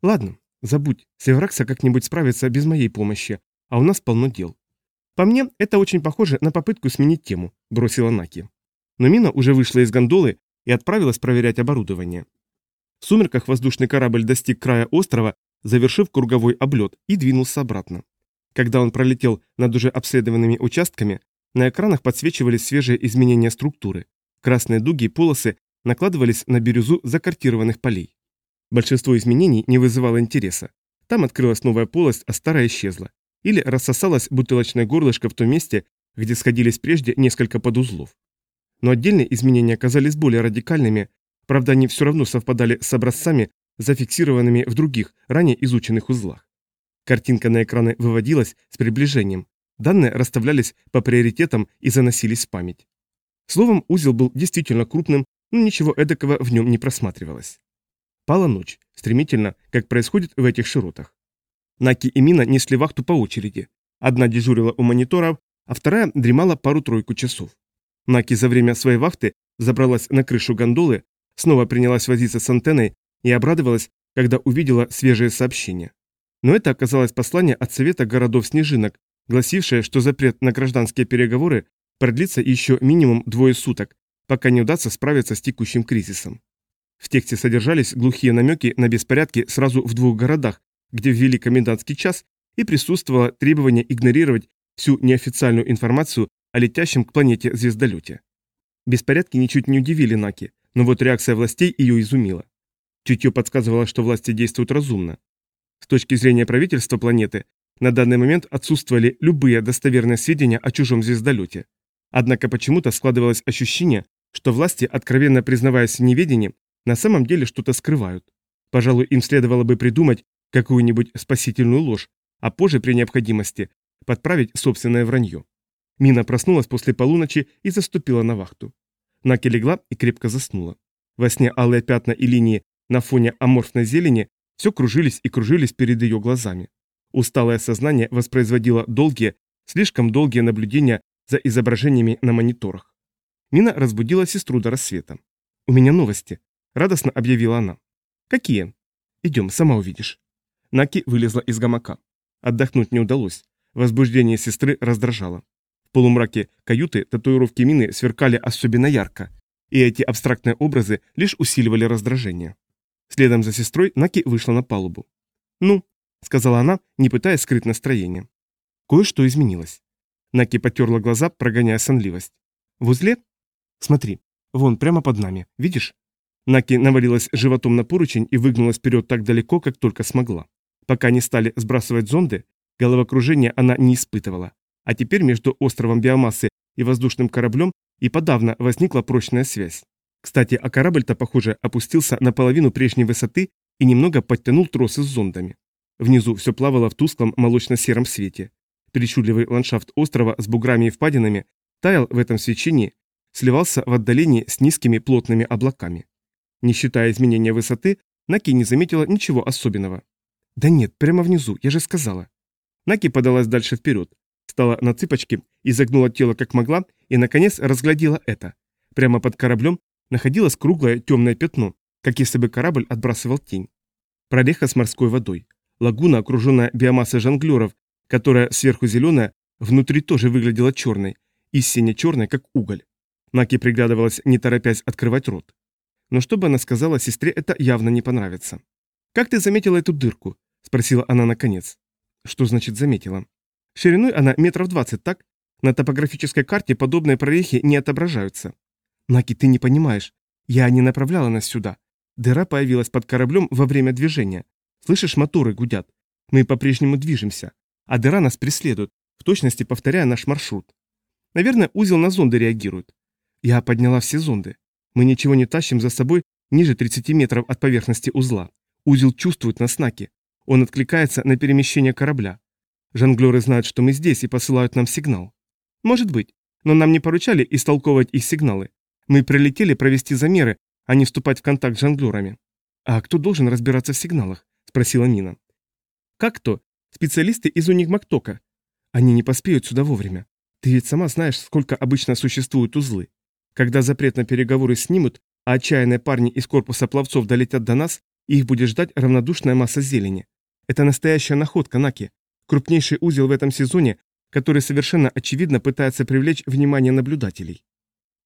Ладно, забудь, Севаракса как-нибудь справится без моей помощи, а у нас полно дел. «По мне, это очень похоже на попытку сменить тему», – бросила Наки. Но Мина уже вышла из гондолы и отправилась проверять оборудование. В сумерках воздушный корабль достиг края острова, завершив круговой облет, и двинулся обратно. Когда он пролетел над уже обследованными участками, на экранах подсвечивались свежие изменения структуры. Красные дуги и полосы накладывались на бирюзу закартированных полей. Большинство изменений не вызывало интереса. Там открылась новая полость, а старая исчезла или рассосалось бутылочное горлышко в том месте, где сходились прежде несколько подузлов. Но отдельные изменения оказались более радикальными, правда они все равно совпадали с образцами, зафиксированными в других, ранее изученных узлах. Картинка на экраны выводилась с приближением, данные расставлялись по приоритетам и заносились в память. Словом, узел был действительно крупным, но ничего эдакого в нем не просматривалось. Пала ночь, стремительно, как происходит в этих широтах. Наки и Мина несли вахту по очереди. Одна дежурила у мониторов, а вторая дремала пару-тройку часов. Наки за время своей вахты забралась на крышу гондолы, снова принялась возиться с антенной и обрадовалась, когда увидела свежее сообщение. Но это оказалось послание от Совета городов-снежинок, гласившее, что запрет на гражданские переговоры продлится еще минимум двое суток, пока не удастся справиться с текущим кризисом. В тексте содержались глухие намеки на беспорядки сразу в двух городах, где ввели комендантский час и присутствовало требование игнорировать всю неофициальную информацию о летящем к планете звездолете. Беспорядки ничуть не удивили Наки, но вот реакция властей ее изумила. Чутье подсказывало, что власти действуют разумно. С точки зрения правительства планеты, на данный момент отсутствовали любые достоверные сведения о чужом звездолете. Однако почему-то складывалось ощущение, что власти, откровенно признаваясь в неведении, на самом деле что-то скрывают. Пожалуй, им следовало бы придумать какую-нибудь спасительную ложь, а позже при необходимости подправить собственное вранье. Мина проснулась после полуночи и заступила на вахту. Наки легла и крепко заснула. Во сне алые пятна и линии на фоне аморфной зелени все кружились и кружились перед ее глазами. Усталое сознание воспроизводило долгие, слишком долгие наблюдения за изображениями на мониторах. Мина разбудила сестру до рассвета. «У меня новости», — радостно объявила она. «Какие?» «Идем, сама увидишь». Наки вылезла из гамака. Отдохнуть не удалось. Возбуждение сестры раздражало. В полумраке каюты татуировки мины сверкали особенно ярко, и эти абстрактные образы лишь усиливали раздражение. Следом за сестрой Наки вышла на палубу. «Ну», — сказала она, не пытаясь скрыть настроение. Кое-что изменилось. Наки потерла глаза, прогоняя сонливость. «В узле? Смотри, вон, прямо под нами, видишь?» Наки навалилась животом на поручень и выгнулась вперед так далеко, как только смогла. Пока не стали сбрасывать зонды, головокружения она не испытывала. А теперь между островом биомассы и воздушным кораблем и подавно возникла прочная связь. Кстати, а корабль-то, похоже, опустился на половину прежней высоты и немного подтянул тросы с зондами. Внизу все плавало в тусклом молочно-сером свете. Причудливый ландшафт острова с буграми и впадинами таял в этом свечении, сливался в отдалении с низкими плотными облаками. Не считая изменения высоты, Наки не заметила ничего особенного. «Да нет, прямо внизу, я же сказала». Наки подалась дальше вперед, встала на цыпочки, изогнула тело как могла и, наконец, разглядела это. Прямо под кораблем находилось круглое темное пятно, как если бы корабль отбрасывал тень. Прореха с морской водой. Лагуна, окруженная биомассой жонглеров, которая сверху зеленая, внутри тоже выглядела черной, и сине-черной, как уголь. Наки приглядывалась, не торопясь открывать рот. Но что бы она сказала, сестре это явно не понравится. «Как ты заметила эту дырку?» – спросила она наконец. «Что значит заметила?» «Шириной она метров двадцать, так? На топографической карте подобные прорехи не отображаются». «Наки, ты не понимаешь. Я не направляла нас сюда. Дыра появилась под кораблем во время движения. Слышишь, моторы гудят. Мы по-прежнему движемся. А дыра нас преследует, в точности повторяя наш маршрут. Наверное, узел на зонды реагирует. Я подняла все зонды. Мы ничего не тащим за собой ниже 30 метров от поверхности узла. Узел чувствует нас знаки. Он откликается на перемещение корабля. Жонглеры знают, что мы здесь и посылают нам сигнал. Может быть, но нам не поручали истолковывать их сигналы. Мы прилетели провести замеры, а не вступать в контакт с жонглерами. А кто должен разбираться в сигналах? Спросила Нина. Как кто? Специалисты из Уникмактока. Они не поспеют сюда вовремя. Ты ведь сама знаешь, сколько обычно существуют узлы. Когда запрет на переговоры снимут, а отчаянные парни из корпуса пловцов долетят до нас, их будет ждать равнодушная масса зелени. Это настоящая находка, Наки. Крупнейший узел в этом сезоне, который совершенно очевидно пытается привлечь внимание наблюдателей.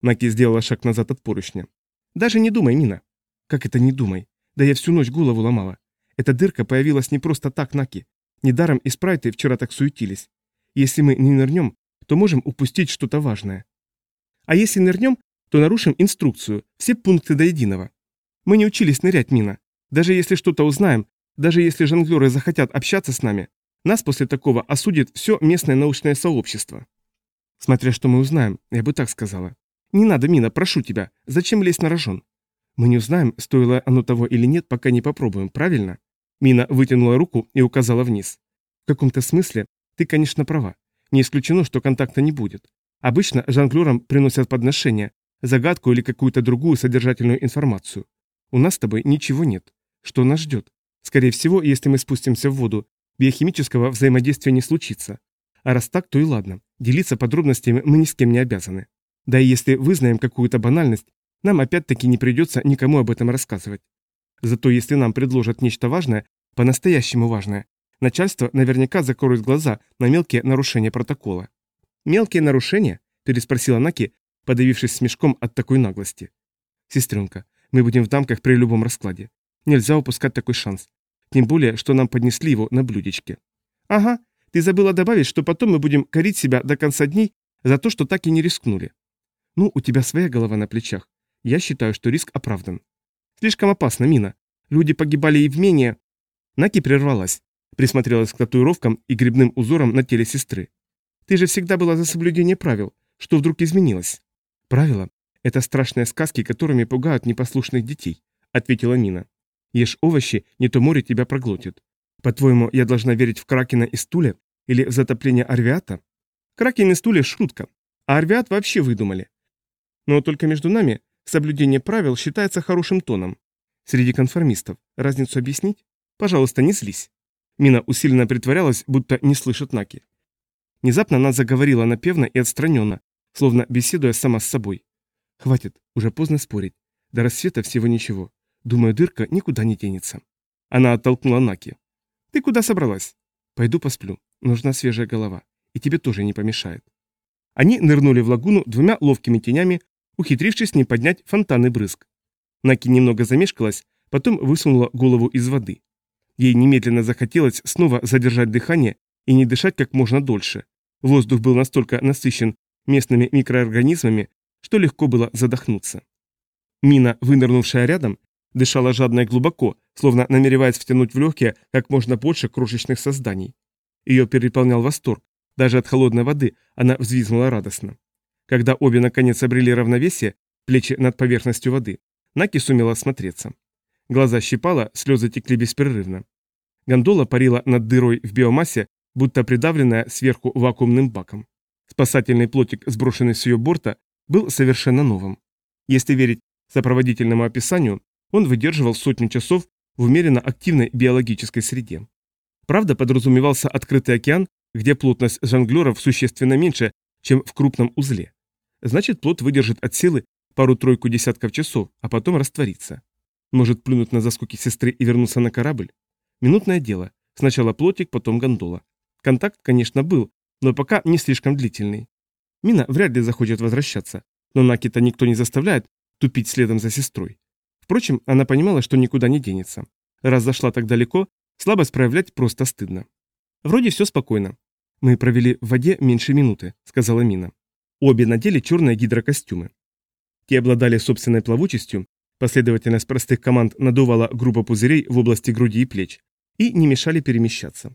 Наки сделала шаг назад от поручня. «Даже не думай, Нина». «Как это не думай? Да я всю ночь голову ломала. Эта дырка появилась не просто так, Наки. Недаром и спрайты вчера так суетились. Если мы не нырнем, то можем упустить что-то важное. А если нырнем, то нарушим инструкцию, все пункты до единого. Мы не учились нырять, Мина. Даже если что-то узнаем, даже если жонглеры захотят общаться с нами, нас после такого осудит все местное научное сообщество. Смотря что мы узнаем, я бы так сказала. Не надо, Мина, прошу тебя, зачем лезть на рожон? Мы не узнаем, стоило оно того или нет, пока не попробуем, правильно? Мина вытянула руку и указала вниз. В каком-то смысле ты, конечно, права. Не исключено, что контакта не будет. Обычно жонглерам приносят подношения, загадку или какую-то другую содержательную информацию. У нас с тобой ничего нет. Что нас ждет? Скорее всего, если мы спустимся в воду, биохимического взаимодействия не случится. А раз так, то и ладно. Делиться подробностями мы ни с кем не обязаны. Да и если вызнаем какую-то банальность, нам опять-таки не придется никому об этом рассказывать. Зато если нам предложат нечто важное, по-настоящему важное, начальство наверняка закроет глаза на мелкие нарушения протокола. «Мелкие нарушения?» – переспросила Наки, подавившись смешком от такой наглости. «Сестренка, мы будем в дамках при любом раскладе. Нельзя упускать такой шанс. Тем более, что нам поднесли его на блюдечке». «Ага, ты забыла добавить, что потом мы будем корить себя до конца дней за то, что так и не рискнули. Ну, у тебя своя голова на плечах. Я считаю, что риск оправдан. Слишком опасно, Мина. Люди погибали и в менее... Наки прервалась, присмотрелась к татуировкам и грибным узорам на теле сестры. Ты же всегда была за соблюдение правил. Что вдруг изменилось? Правила — это страшные сказки, которыми пугают непослушных детей, ответила Мина. Ешь овощи, не то море тебя проглотит. По-твоему, я должна верить в Кракена и Стуля или в затопление Арвиата? Кракен и Стуля — шутка, а Арвиат вообще выдумали. Но только между нами соблюдение правил считается хорошим тоном. Среди конформистов. Разницу объяснить? Пожалуйста, не злись. Мина усиленно притворялась, будто не слышит Наки. Внезапно она заговорила напевно и отстраненно, словно беседуя сама с собой. «Хватит, уже поздно спорить. До рассвета всего ничего. Думаю, дырка никуда не денется». Она оттолкнула Наки. «Ты куда собралась?» «Пойду посплю. Нужна свежая голова. И тебе тоже не помешает». Они нырнули в лагуну двумя ловкими тенями, ухитрившись не поднять фонтаны брызг. Наки немного замешкалась, потом высунула голову из воды. Ей немедленно захотелось снова задержать дыхание и не дышать как можно дольше. Воздух был настолько насыщен местными микроорганизмами, что легко было задохнуться. Мина, вынырнувшая рядом, дышала жадно и глубоко, словно намереваясь втянуть в легкие как можно больше крошечных созданий. Ее переполнял восторг. Даже от холодной воды она взвизгнула радостно. Когда обе наконец обрели равновесие, плечи над поверхностью воды, Наки сумела осмотреться. Глаза щипала, слезы текли беспрерывно. Гондола парила над дырой в биомассе, будто придавленная сверху вакуумным баком. Спасательный плотик, сброшенный с ее борта, был совершенно новым. Если верить сопроводительному описанию, он выдерживал сотню часов в умеренно активной биологической среде. Правда, подразумевался открытый океан, где плотность жонглеров существенно меньше, чем в крупном узле. Значит, плот выдержит от силы пару-тройку десятков часов, а потом растворится. Может плюнуть на заскоки сестры и вернуться на корабль? Минутное дело. Сначала плотик, потом гондола. Контакт, конечно, был, но пока не слишком длительный. Мина вряд ли захочет возвращаться, но Накита никто не заставляет тупить следом за сестрой. Впрочем, она понимала, что никуда не денется. Раз зашла так далеко, слабость проявлять просто стыдно. Вроде все спокойно. Мы провели в воде меньше минуты, сказала Мина. Обе надели черные гидрокостюмы. Те обладали собственной плавучестью, последовательность простых команд надувала группа пузырей в области груди и плеч, и не мешали перемещаться.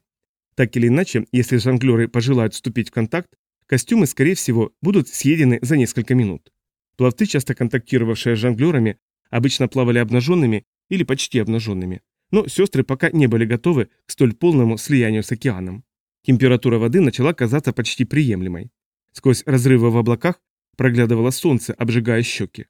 Так или иначе, если жонглеры пожелают вступить в контакт, костюмы, скорее всего, будут съедены за несколько минут. Пловцы, часто контактировавшие с жонглерами, обычно плавали обнаженными или почти обнаженными, но сестры пока не были готовы к столь полному слиянию с океаном. Температура воды начала казаться почти приемлемой. Сквозь разрывы в облаках проглядывало солнце, обжигая щеки.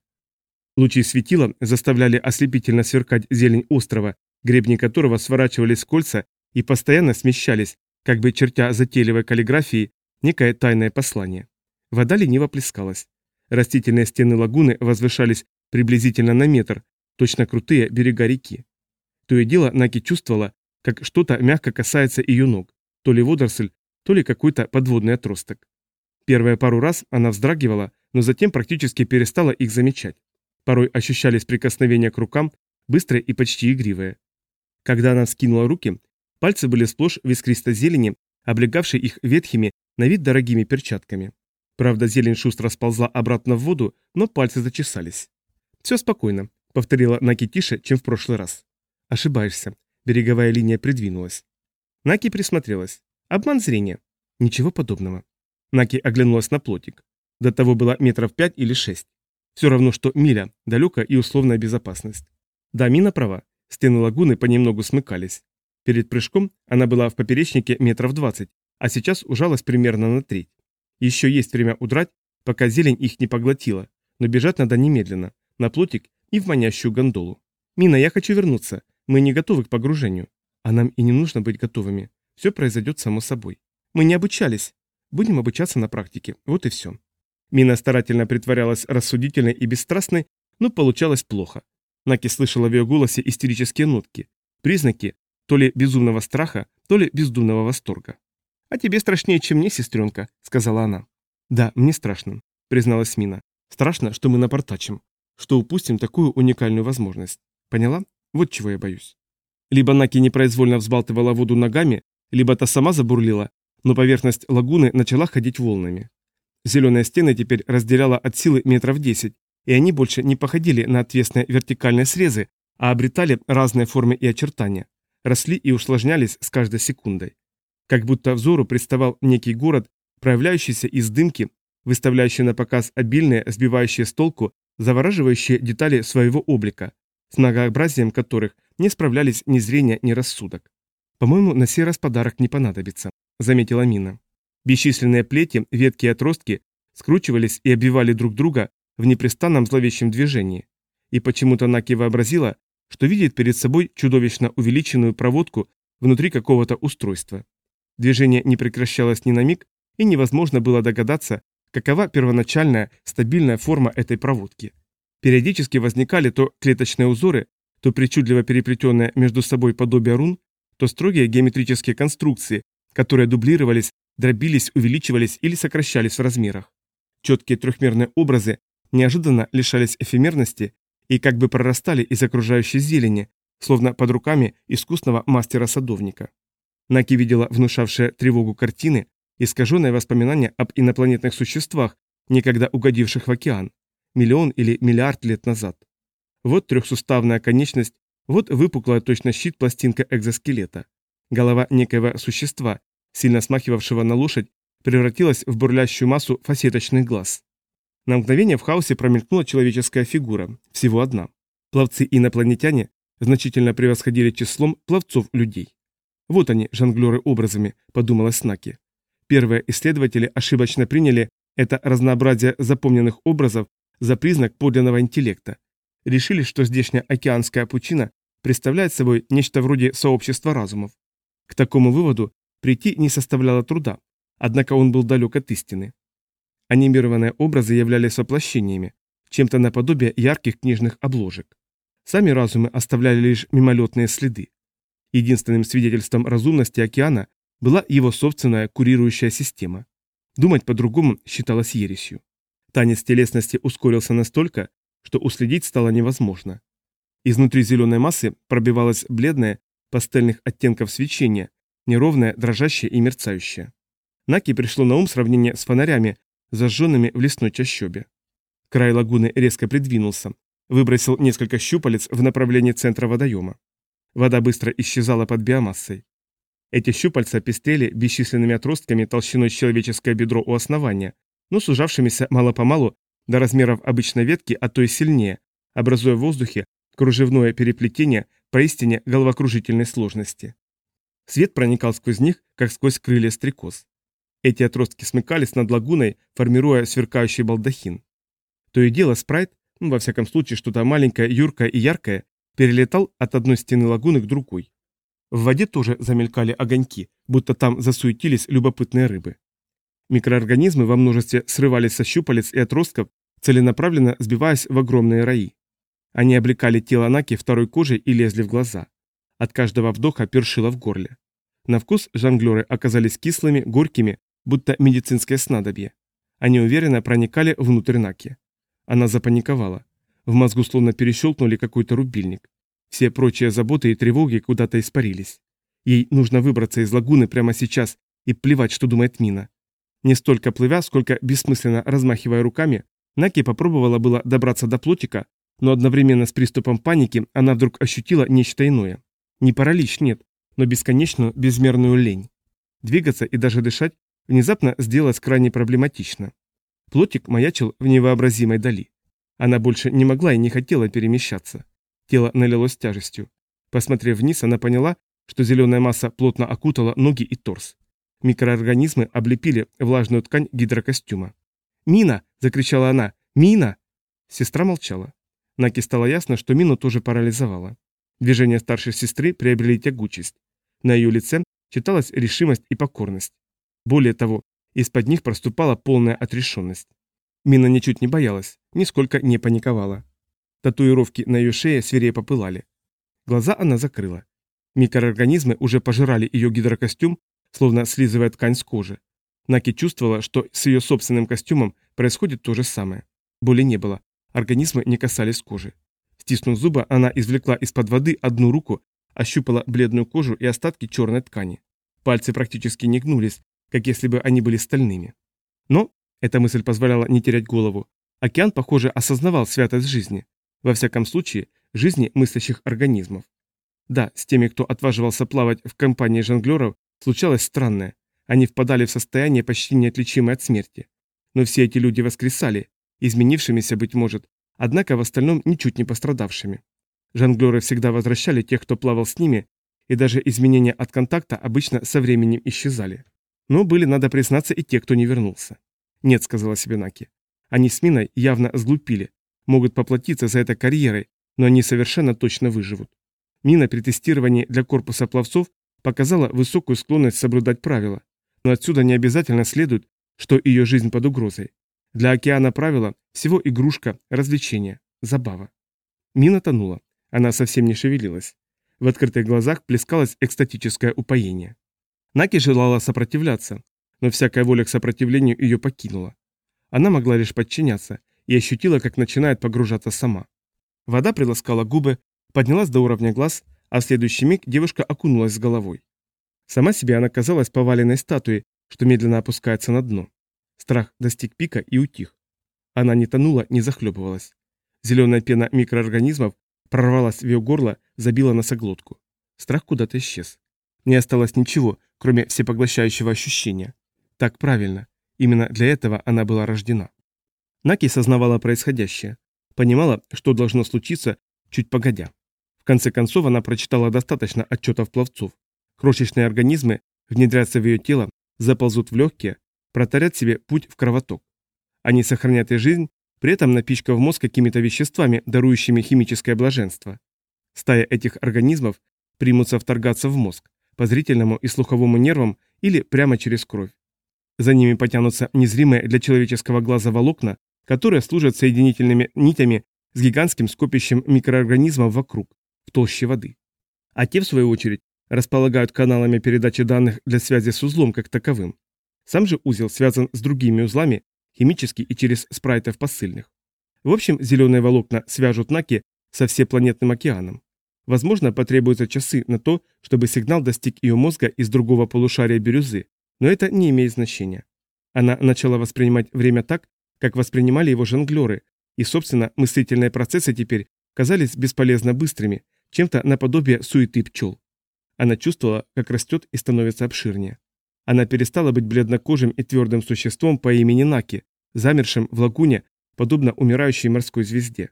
Лучи светила заставляли ослепительно сверкать зелень острова, гребни которого сворачивались кольца и постоянно смещались, как бы чертя затейливой каллиграфией некое тайное послание. Вода лениво плескалась. Растительные стены лагуны возвышались приблизительно на метр, точно крутые берега реки. То и дело Наки чувствовала, как что-то мягко касается ее ног, то ли водоросль, то ли какой-то подводный отросток. Первые пару раз она вздрагивала, но затем практически перестала их замечать. Порой ощущались прикосновения к рукам, быстрые и почти игривые. Когда она вскинула руки, пальцы были сплошь в искристо-зелени, облегавшей их ветхими, на вид дорогими перчатками. Правда, зелень шустро сползла обратно в воду, но пальцы зачесались. «Все спокойно», — повторила Наки тише, чем в прошлый раз. «Ошибаешься». Береговая линия придвинулась. Наки присмотрелась. Обман зрения. Ничего подобного. Наки оглянулась на плотик. До того было метров пять или шесть. Все равно, что миля, далекая и условная безопасность. Да, Мина права. Стены лагуны понемногу смыкались. Перед прыжком она была в поперечнике метров двадцать, а сейчас ужалась примерно на треть. Еще есть время удрать, пока зелень их не поглотила, но бежать надо немедленно, на плотик и в манящую гондолу. «Мина, я хочу вернуться. Мы не готовы к погружению. А нам и не нужно быть готовыми. Все произойдет само собой. Мы не обучались. Будем обучаться на практике. Вот и все». Мина старательно притворялась рассудительной и бесстрастной, но получалось плохо. Наки слышала в ее голосе истерические нотки, признаки то ли безумного страха, то ли бездумного восторга. «А тебе страшнее, чем мне, сестренка», — сказала она. «Да, мне страшно», — призналась Мина. «Страшно, что мы напортачим, что упустим такую уникальную возможность. Поняла? Вот чего я боюсь». Либо Наки непроизвольно взбалтывала воду ногами, либо та сама забурлила, но поверхность лагуны начала ходить волнами. Зеленые стены теперь разделяла от силы метров десять, и они больше не походили на отвесные вертикальные срезы, а обретали разные формы и очертания, росли и усложнялись с каждой секундой. Как будто взору представал некий город, проявляющийся из дымки, выставляющий на показ обильные, сбивающие с толку, завораживающие детали своего облика, с многообразием которых не справлялись ни зрение, ни рассудок. «По-моему, на сей раз подарок не понадобится», — заметила Мина. Бесчисленные плети, ветки и отростки скручивались и обвивали друг друга в непрестанном зловещем движении. И почему-то Наки вообразила, что видит перед собой чудовищно увеличенную проводку внутри какого-то устройства. Движение не прекращалось ни на миг, и невозможно было догадаться, какова первоначальная стабильная форма этой проводки. Периодически возникали то клеточные узоры, то причудливо переплетенные между собой подобия рун, то строгие геометрические конструкции, которые дублировались, дробились, увеличивались или сокращались в размерах. Четкие трехмерные образы неожиданно лишались эфемерности и как бы прорастали из окружающей зелени, словно под руками искусного мастера-садовника. Наки видела внушавшие тревогу картины, искаженные воспоминания об инопланетных существах, некогда угодивших в океан, миллион или миллиард лет назад. Вот трехсуставная конечность, вот выпуклая точно щит пластинка экзоскелета. Голова некоего существа, сильно смахивавшего на лошадь, превратилась в бурлящую массу фасеточных глаз. На мгновение в хаосе промелькнула человеческая фигура, всего одна. Пловцы-инопланетяне значительно превосходили числом пловцов-людей. Вот они, жонглеры образами, подумала Снаки. Первые исследователи ошибочно приняли это разнообразие запомненных образов за признак подлинного интеллекта. Решили, что здешняя океанская пучина представляет собой нечто вроде сообщества разумов. К такому выводу прийти не составляло труда, однако он был далек от истины. Анимированные образы являлись воплощениями, чем-то наподобие ярких книжных обложек. Сами разумы оставляли лишь мимолетные следы. Единственным свидетельством разумности океана была его собственная курирующая система. Думать по-другому считалось ересью. Танец телесности ускорился настолько, что уследить стало невозможно. Изнутри зеленой массы пробивалось бледное, пастельных оттенков свечение, неровное, дрожащее и мерцающее. Наки пришло на ум сравнение с фонарями, зажженными в лесной чащобе. Край лагуны резко придвинулся, выбросил несколько щупалец в направлении центра водоема. Вода быстро исчезала под биомассой. Эти щупальца пестрели бесчисленными отростками толщиной человеческое бедро у основания, но сужавшимися мало-помалу до размеров обычной ветки, а то и сильнее, образуя в воздухе кружевное переплетение поистине головокружительной сложности. Свет проникал сквозь них, как сквозь крылья стрекоз. Эти отростки смыкались над лагуной, формируя сверкающий балдахин. То и дело спрайт, ну, во всяком случае что-то маленькое, юркое и яркое, перелетал от одной стены лагуны к другой. В воде тоже замелькали огоньки, будто там засуетились любопытные рыбы. Микроорганизмы во множестве срывались со щупалец и отростков, целенаправленно сбиваясь в огромные раи. Они облекали тело Наки второй кожей и лезли в глаза. От каждого вдоха першило в горле. На вкус жонглеры оказались кислыми, горькими, будто медицинское снадобье. Они уверенно проникали внутрь Наки. Она запаниковала. В мозгу словно перещелкнули какой-то рубильник. Все прочие заботы и тревоги куда-то испарились. Ей нужно выбраться из лагуны прямо сейчас и плевать, что думает Мина. Не столько плывя, сколько бессмысленно размахивая руками, Наки попробовала было добраться до плотика, но одновременно с приступом паники она вдруг ощутила нечто иное. Не паралич, нет, но бесконечную, безмерную лень. Двигаться и даже дышать внезапно сделалось крайне проблематично. Плотик маячил в невообразимой дали. Она больше не могла и не хотела перемещаться. Тело налилось тяжестью. Посмотрев вниз, она поняла, что зеленая масса плотно окутала ноги и торс. Микроорганизмы облепили влажную ткань гидрокостюма. «Мина!» – закричала она. «Мина!» Сестра молчала. Наки стало ясно, что Мину тоже парализовала. Движения старшей сестры приобрели тягучесть. На ее лице читалась решимость и покорность. Более того, из-под них проступала полная отрешенность. Мина ничуть не боялась, нисколько не паниковала. Татуировки на ее шее свирепо пылали. Глаза она закрыла. Микроорганизмы уже пожирали ее гидрокостюм, словно слизывая ткань с кожи. Наки чувствовала, что с ее собственным костюмом происходит то же самое. Боли не было, организмы не касались кожи. Стиснув зубы, она извлекла из-под воды одну руку, ощупала бледную кожу и остатки черной ткани. Пальцы практически не гнулись, как если бы они были стальными. Но, эта мысль позволяла не терять голову, океан, похоже, осознавал святость жизни. Во всяком случае, жизни мыслящих организмов. Да, с теми, кто отваживался плавать в компании жонглеров, случалось странное. Они впадали в состояние почти неотличимое от смерти. Но все эти люди воскресали, изменившимися, быть может, однако в остальном ничуть не пострадавшими. Жонглеры всегда возвращали тех, кто плавал с ними, и даже изменения от контакта обычно со временем исчезали. Но были, надо признаться, и те, кто не вернулся. «Нет», — сказала себе Наки. «Они с Миной явно сглупили, могут поплатиться за это карьерой, но они совершенно точно выживут». Мина при тестировании для корпуса пловцов показала высокую склонность соблюдать правила, но отсюда не обязательно следует, что ее жизнь под угрозой. Для океана правила всего игрушка, развлечение, забава. Мина тонула. Она совсем не шевелилась. В открытых глазах плескалось экстатическое упоение. Наки желала сопротивляться, но всякая воля к сопротивлению ее покинула. Она могла лишь подчиняться и ощутила, как начинает погружаться сама. Вода приласкала губы, поднялась до уровня глаз, а в следующий миг девушка окунулась с головой. Сама себе она казалась поваленной статуей, что медленно опускается на дно. Страх достиг пика и утих. Она не тонула, не захлебывалась. Зеленая пена микроорганизмов прорвалась в ее горло, забила носоглотку. Страх куда-то исчез. Не осталось ничего, кроме всепоглощающего ощущения. Так правильно. Именно для этого она была рождена. Наки сознавала происходящее. Понимала, что должно случиться чуть погодя. В конце концов, она прочитала достаточно отчетов пловцов. Крошечные организмы внедрятся в ее тело, заползут в легкие, протарят себе путь в кровоток. Они сохранят и жизнь, при этом напичкав мозг какими-то веществами, дарующими химическое блаженство. Стая этих организмов примутся вторгаться в мозг, по зрительному и слуховому нервам или прямо через кровь. За ними потянутся незримые для человеческого глаза волокна, которые служат соединительными нитями с гигантским скопищем микроорганизмов вокруг, в толще воды. А те, в свою очередь, располагают каналами передачи данных для связи с узлом как таковым. Сам же узел связан с другими узлами, химически и через спрайтов посыльных. В общем, зеленые волокна свяжут Наки со всепланетным океаном. Возможно, потребуются часы на то, чтобы сигнал достиг ее мозга из другого полушария бирюзы, но это не имеет значения. Она начала воспринимать время так, как воспринимали его жонглеры, и, собственно, мыслительные процессы теперь казались бесполезно быстрыми, чем-то наподобие суеты пчел. Она чувствовала, как растет и становится обширнее. Она перестала быть бледнокожим и твердым существом по имени Наки, замершим в лагуне, подобно умирающей морской звезде.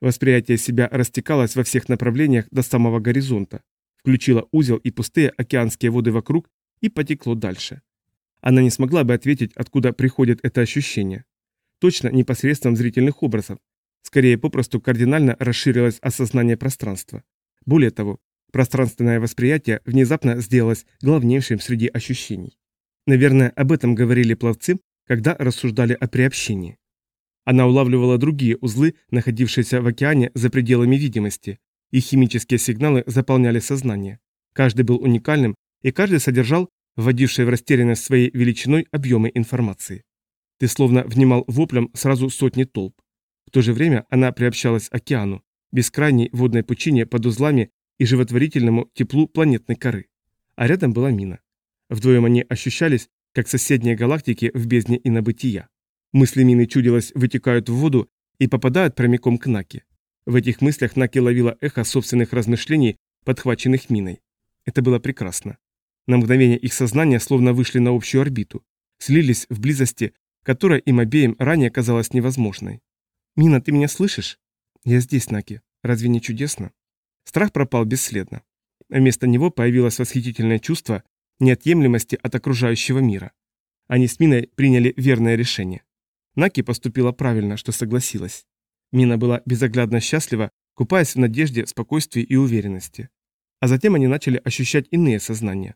Восприятие себя растекалось во всех направлениях до самого горизонта, включило узел и пустые океанские воды вокруг и потекло дальше. Она не смогла бы ответить, откуда приходит это ощущение. Точно непосредством зрительных образов. Скорее, попросту кардинально расширилось осознание пространства. Более того, пространственное восприятие внезапно сделалось главнейшим среди ощущений. Наверное, об этом говорили пловцы, когда рассуждали о приобщении. Она улавливала другие узлы, находившиеся в океане за пределами видимости, и химические сигналы заполняли сознание. Каждый был уникальным, и каждый содержал вводившие в растерянность своей величиной объемы информации. Ты словно внимал воплям сразу сотни толп. В то же время она приобщалась океану, бескрайней водной пучине под узлами и животворительному теплу планетной коры. А рядом была мина. Вдвоем они ощущались, как соседние галактики в бездне инобытия. Мысли мины чудилось вытекают в воду и попадают прямиком к Наки. В этих мыслях Наки ловила эхо собственных размышлений, подхваченных миной. Это было прекрасно. На мгновение их сознания словно вышли на общую орбиту, слились в близости, которая им обеим ранее казалась невозможной. «Мина, ты меня слышишь?» «Я здесь, Наки. Разве не чудесно?» Страх пропал бесследно. Вместо него появилось восхитительное чувство неотъемлемости от окружающего мира. Они с Миной приняли верное решение. Наки поступила правильно, что согласилась. Мина была безоглядно счастлива, купаясь в надежде, спокойствии и уверенности. А затем они начали ощущать иные сознания.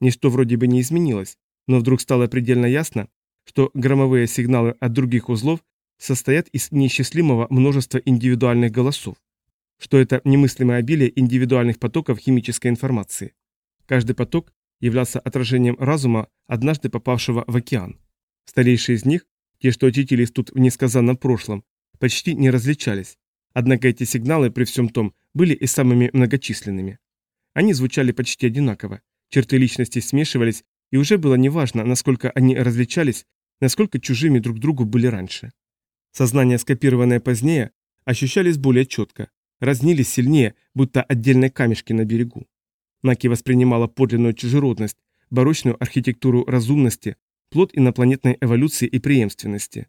Ничто вроде бы не изменилось, но вдруг стало предельно ясно, что громовые сигналы от других узлов состоят из неисчислимого множества индивидуальных голосов, что это немыслимое обилие индивидуальных потоков химической информации. Каждый поток являлся отражением разума, однажды попавшего в океан. Старейшие из них те, что очутились тут в несказанном прошлом, почти не различались. Однако эти сигналы при всем том были и самыми многочисленными. Они звучали почти одинаково, черты личности смешивались, и уже было неважно, насколько они различались, насколько чужими друг другу были раньше. Сознания, скопированные позднее, ощущались более четко, разнились сильнее, будто отдельные камешки на берегу. Наки воспринимала подлинную чужеродность, барочную архитектуру разумности, плод инопланетной эволюции и преемственности.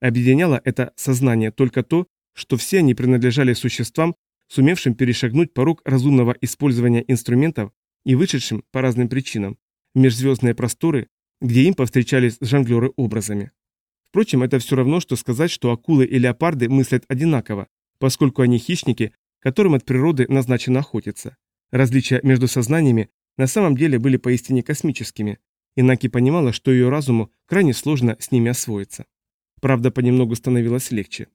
Объединяло это сознание только то, что все они принадлежали существам, сумевшим перешагнуть порог разумного использования инструментов и вышедшим по разным причинам в межзвездные просторы, где им повстречались жонглеры образами. Впрочем, это все равно, что сказать, что акулы и леопарды мыслят одинаково, поскольку они хищники, которым от природы назначено охотиться. Различия между сознаниями на самом деле были поистине космическими, Инаки понимала, что ее разуму крайне сложно с ними освоиться. Правда, понемногу становилось легче.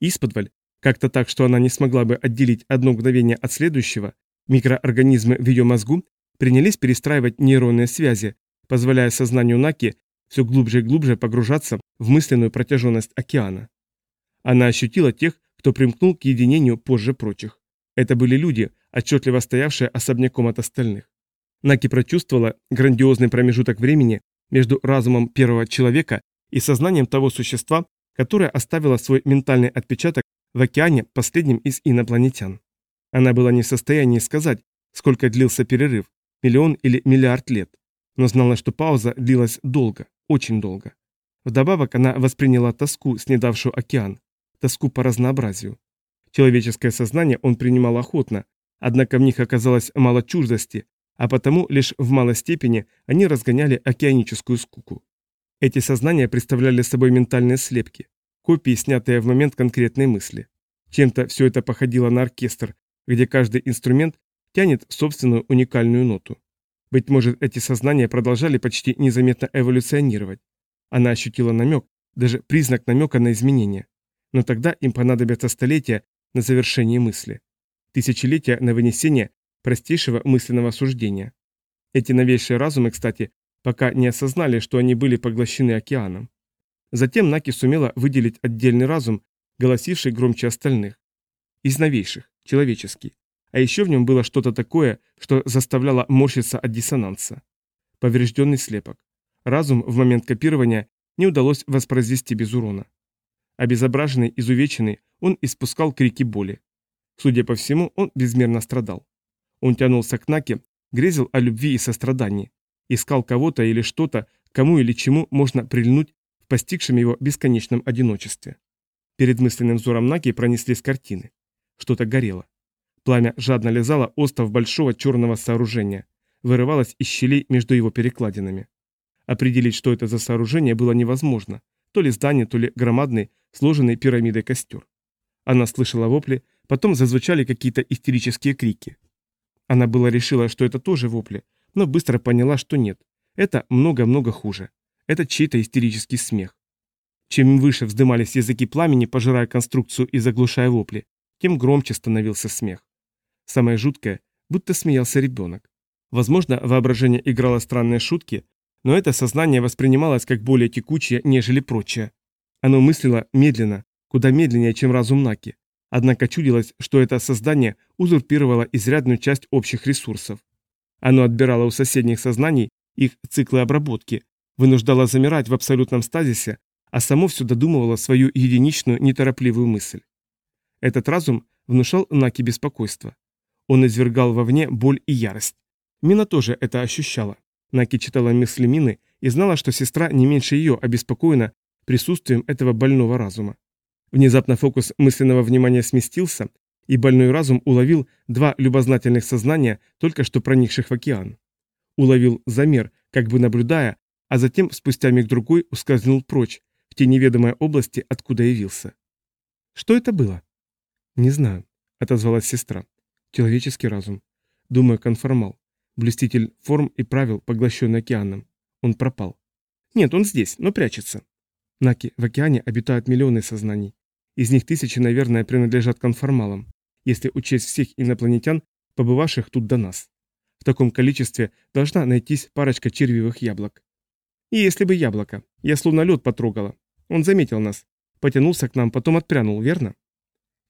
Исподволь, как-то так, что она не смогла бы отделить одно мгновение от следующего, микроорганизмы в ее мозгу принялись перестраивать нейронные связи, позволяя сознанию Наки все глубже и глубже погружаться в мысленную протяженность океана. Она ощутила тех, кто примкнул к единению позже прочих. Это были люди, отчетливо стоявшие особняком от остальных. Наки прочувствовала грандиозный промежуток времени между разумом первого человека и сознанием того существа, которое оставило свой ментальный отпечаток в океане последним из инопланетян. Она была не в состоянии сказать, сколько длился перерыв, миллион или миллиард лет, но знала, что пауза длилась долго, очень долго. Вдобавок она восприняла тоску, снедавшую океан, тоску по разнообразию. Человеческое сознание он принимал охотно, однако в них оказалось мало чуждости, а потому лишь в малой степени они разгоняли океаническую скуку. Эти сознания представляли собой ментальные слепки, копии, снятые в момент конкретной мысли. Чем-то все это походило на оркестр, где каждый инструмент тянет собственную уникальную ноту. Быть может, эти сознания продолжали почти незаметно эволюционировать. Она ощутила намек, даже признак намека на изменения. Но тогда им понадобятся столетия на завершение мысли. Тысячелетия на вынесение простейшего мысленного суждения. Эти новейшие разумы, кстати, пока не осознали, что они были поглощены океаном. Затем Наки сумела выделить отдельный разум, голосивший громче остальных. из новейших, человеческий. А еще в нем было что-то такое, что заставляло морщиться от диссонанса. Поврежденный слепок. Разум в момент копирования не удалось воспроизвести без урона. Обезображенный, изувеченный, он испускал крики боли. Судя по всему, он безмерно страдал. Он тянулся к Наке, грезил о любви и сострадании, искал кого-то или что-то, кому или чему можно прильнуть в постигшем его бесконечном одиночестве. Перед мысленным взором Наки пронеслись картины. Что-то горело. Пламя жадно лизало остов большого черного сооружения, вырывалось из щелей между его перекладинами. Определить, что это за сооружение, было невозможно. То ли здание, то ли громадный, сложенный пирамидой костер. Она слышала вопли, потом зазвучали какие-то истерические крики. Она была решила, что это тоже вопли, но быстро поняла, что нет. Это много-много хуже. Это чей-то истерический смех. Чем выше вздымались языки пламени, пожирая конструкцию и заглушая вопли, тем громче становился смех. Самое жуткое, будто смеялся ребенок. Возможно, воображение играло странные шутки, но это сознание воспринималось как более текучее, нежели прочее. Оно мыслило медленно, куда медленнее, чем разум Наки. Однако чудилось, что это создание узурпировало изрядную часть общих ресурсов. Оно отбирало у соседних сознаний их циклы обработки, вынуждало замирать в абсолютном стазисе, а само все додумывало свою единичную неторопливую мысль. Этот разум внушал Наки беспокойство. Он извергал вовне боль и ярость. Мина тоже это ощущала. Наки читала мысли Мины и знала, что сестра не меньше ее обеспокоена присутствием этого больного разума. Внезапно фокус мысленного внимания сместился, и больной разум уловил два любознательных сознания, только что проникших в океан. Уловил замер, как бы наблюдая, а затем спустя миг другой ускользнул прочь, в те неведомые области, откуда явился. Что это было? Не знаю, отозвалась сестра. Человеческий разум. Думаю, конформал. Блюститель форм и правил, поглощенный океаном. Он пропал. Нет, он здесь, но прячется. Наки, в океане обитают миллионы сознаний. Из них тысячи, наверное, принадлежат конформалам, если учесть всех инопланетян, побывавших тут до нас. В таком количестве должна найтись парочка червивых яблок. И если бы яблоко. Я словно лед потрогала. Он заметил нас. Потянулся к нам, потом отпрянул, верно?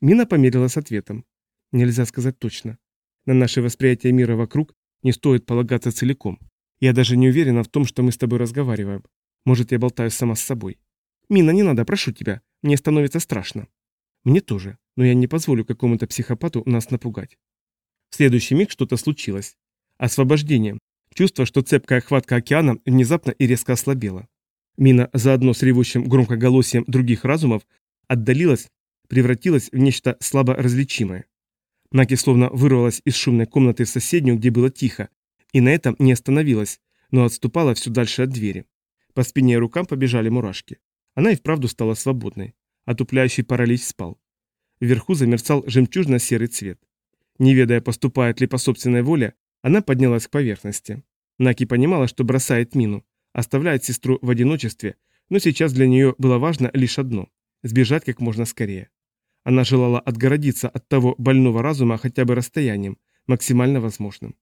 Мина помедлила с ответом. Нельзя сказать точно. На наше восприятие мира вокруг не стоит полагаться целиком. Я даже не уверена в том, что мы с тобой разговариваем. Может, я болтаю сама с собой. Мина, не надо, прошу тебя. Мне становится страшно. Мне тоже, но я не позволю какому-то психопату нас напугать. В следующий миг что-то случилось. Освобождение. Чувство, что цепкая хватка океана внезапно и резко ослабела. Мина заодно с ревущим громкоголосием других разумов отдалилась, превратилась в нечто слабо различимое. Наки словно вырвалась из шумной комнаты в соседнюю, где было тихо, и на этом не остановилась, но отступала все дальше от двери. По спине и рукам побежали мурашки. Она и вправду стала свободной. Отупляющий паралич спал. Вверху замерцал жемчужно-серый цвет. Не ведая, поступает ли по собственной воле, она поднялась к поверхности. Наки понимала, что бросает мину, оставляет сестру в одиночестве, но сейчас для нее было важно лишь одно – сбежать как можно скорее. Она желала отгородиться от того больного разума хотя бы расстоянием, максимально возможным.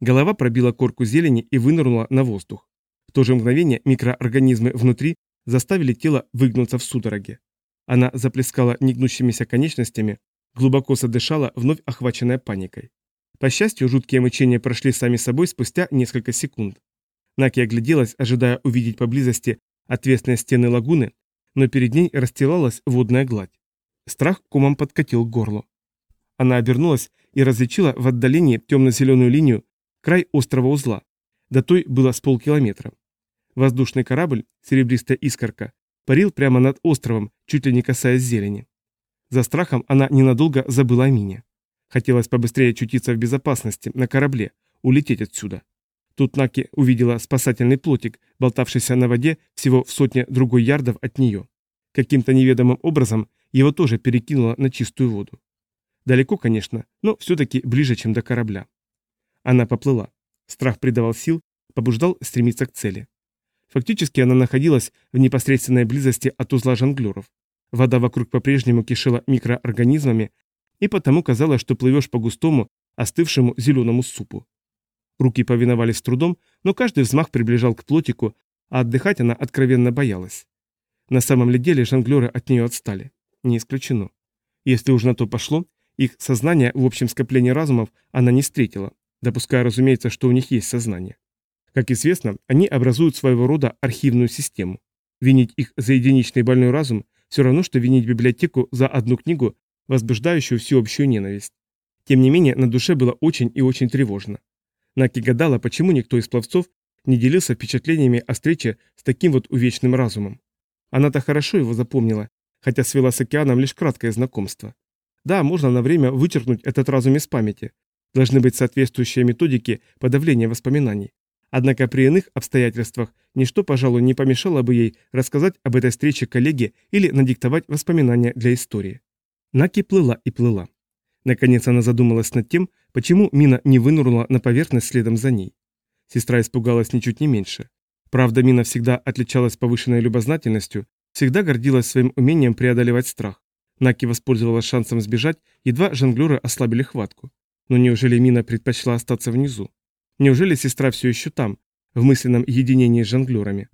Голова пробила корку зелени и вынырнула на воздух. В то же мгновение микроорганизмы внутри заставили тело выгнуться в судороге. Она заплескала негнущимися конечностями, глубоко задышала, вновь охваченная паникой. По счастью, жуткие мучения прошли сами собой спустя несколько секунд. Наки огляделась, ожидая увидеть поблизости отвесные стены лагуны, но перед ней расстилалась водная гладь. Страх комом подкатил к горлу. Она обернулась и различила в отдалении темно-зеленую линию, край острова узла. До той было с полкилометра. Воздушный корабль, серебристая искорка, парил прямо над островом, чуть ли не касаясь зелени. За страхом она ненадолго забыла о мине. Хотелось побыстрее очутиться в безопасности, на корабле, улететь отсюда. Тут Наки увидела спасательный плотик, болтавшийся на воде всего в сотне другой ярдов от нее. Каким-то неведомым образом его тоже перекинуло на чистую воду. Далеко, конечно, но все-таки ближе, чем до корабля. Она поплыла. Страх придавал сил, побуждал стремиться к цели. Фактически она находилась в непосредственной близости от узла жонглеров. Вода вокруг по-прежнему кишела микроорганизмами, и потому казалось, что плывешь по густому, остывшему зеленому супу. Руки повиновались с трудом, но каждый взмах приближал к плотику, а отдыхать она откровенно боялась. На самом ли деле жонглеры от нее отстали? Не исключено. Если уж на то пошло, Их сознание в общем скоплении разумов она не встретила, допуская, разумеется, что у них есть сознание. Как известно, они образуют своего рода архивную систему. Винить их за единичный больной разум все равно, что винить библиотеку за одну книгу, возбуждающую всеобщую ненависть. Тем не менее, на душе было очень и очень тревожно. Наки гадала, почему никто из пловцов не делился впечатлениями о встрече с таким вот увечным разумом. Она-то хорошо его запомнила, хотя свела с океаном лишь краткое знакомство. Да, можно на время вычеркнуть этот разум из памяти. Должны быть соответствующие методики подавления воспоминаний. Однако при иных обстоятельствах ничто, пожалуй, не помешало бы ей рассказать об этой встрече коллеге или надиктовать воспоминания для истории. Наки плыла и плыла. Наконец она задумалась над тем, почему мина не вынырнула на поверхность следом за ней. Сестра испугалась ничуть не меньше. Правда, мина всегда отличалась повышенной любознательностью, всегда гордилась своим умением преодолевать страх. Наки воспользовалась шансом сбежать, едва жонглеры ослабили хватку. Но неужели Мина предпочла остаться внизу? Неужели сестра все еще там, в мысленном единении с жонглерами?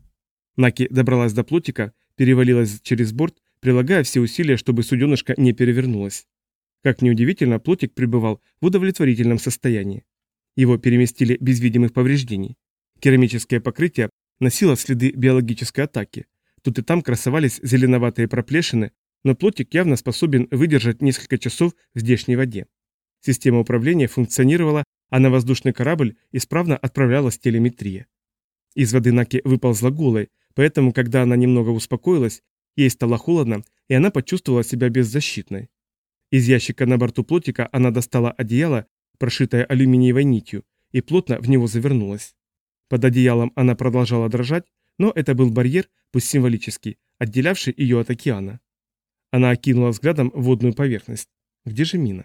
Наки добралась до плотика, перевалилась через борт, прилагая все усилия, чтобы суденышко не перевернулось. Как неудивительно, плотик пребывал в удовлетворительном состоянии. Его переместили без видимых повреждений. Керамическое покрытие носило следы биологической атаки. Тут и там красовались зеленоватые проплешины, но плотик явно способен выдержать несколько часов в здешней воде. Система управления функционировала, а на воздушный корабль исправно отправлялась телеметрия. Из воды Наки выползла голой, поэтому, когда она немного успокоилась, ей стало холодно, и она почувствовала себя беззащитной. Из ящика на борту плотика она достала одеяло, прошитое алюминиевой нитью, и плотно в него завернулась. Под одеялом она продолжала дрожать, но это был барьер, пусть символический, отделявший ее от океана. Она окинула взглядом водную поверхность. Где же мина?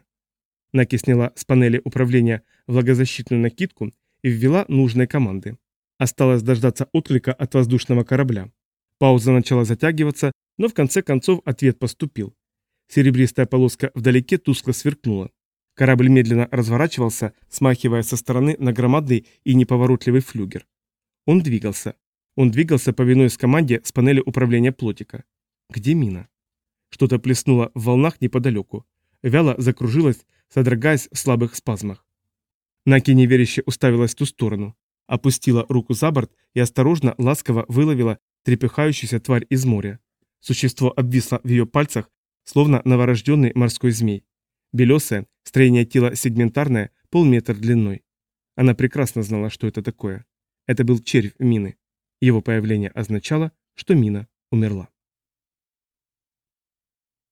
Наки сняла с панели управления влагозащитную накидку и ввела нужные команды. Осталось дождаться отклика от воздушного корабля. Пауза начала затягиваться, но в конце концов ответ поступил. Серебристая полоска вдалеке тускло сверкнула. Корабль медленно разворачивался, смахивая со стороны на громадный и неповоротливый флюгер. Он двигался. Он двигался, повинуясь команде с панели управления плотика. Где мина? Что-то плеснуло в волнах неподалеку. Вяло закружилось, содрогаясь в слабых спазмах. Наки неверяще уставилась в ту сторону, опустила руку за борт и осторожно, ласково выловила трепыхающуюся тварь из моря. Существо обвисло в ее пальцах, словно новорожденный морской змей. Белесое, строение тела сегментарное, полметра длиной. Она прекрасно знала, что это такое. Это был червь мины. Его появление означало, что мина умерла.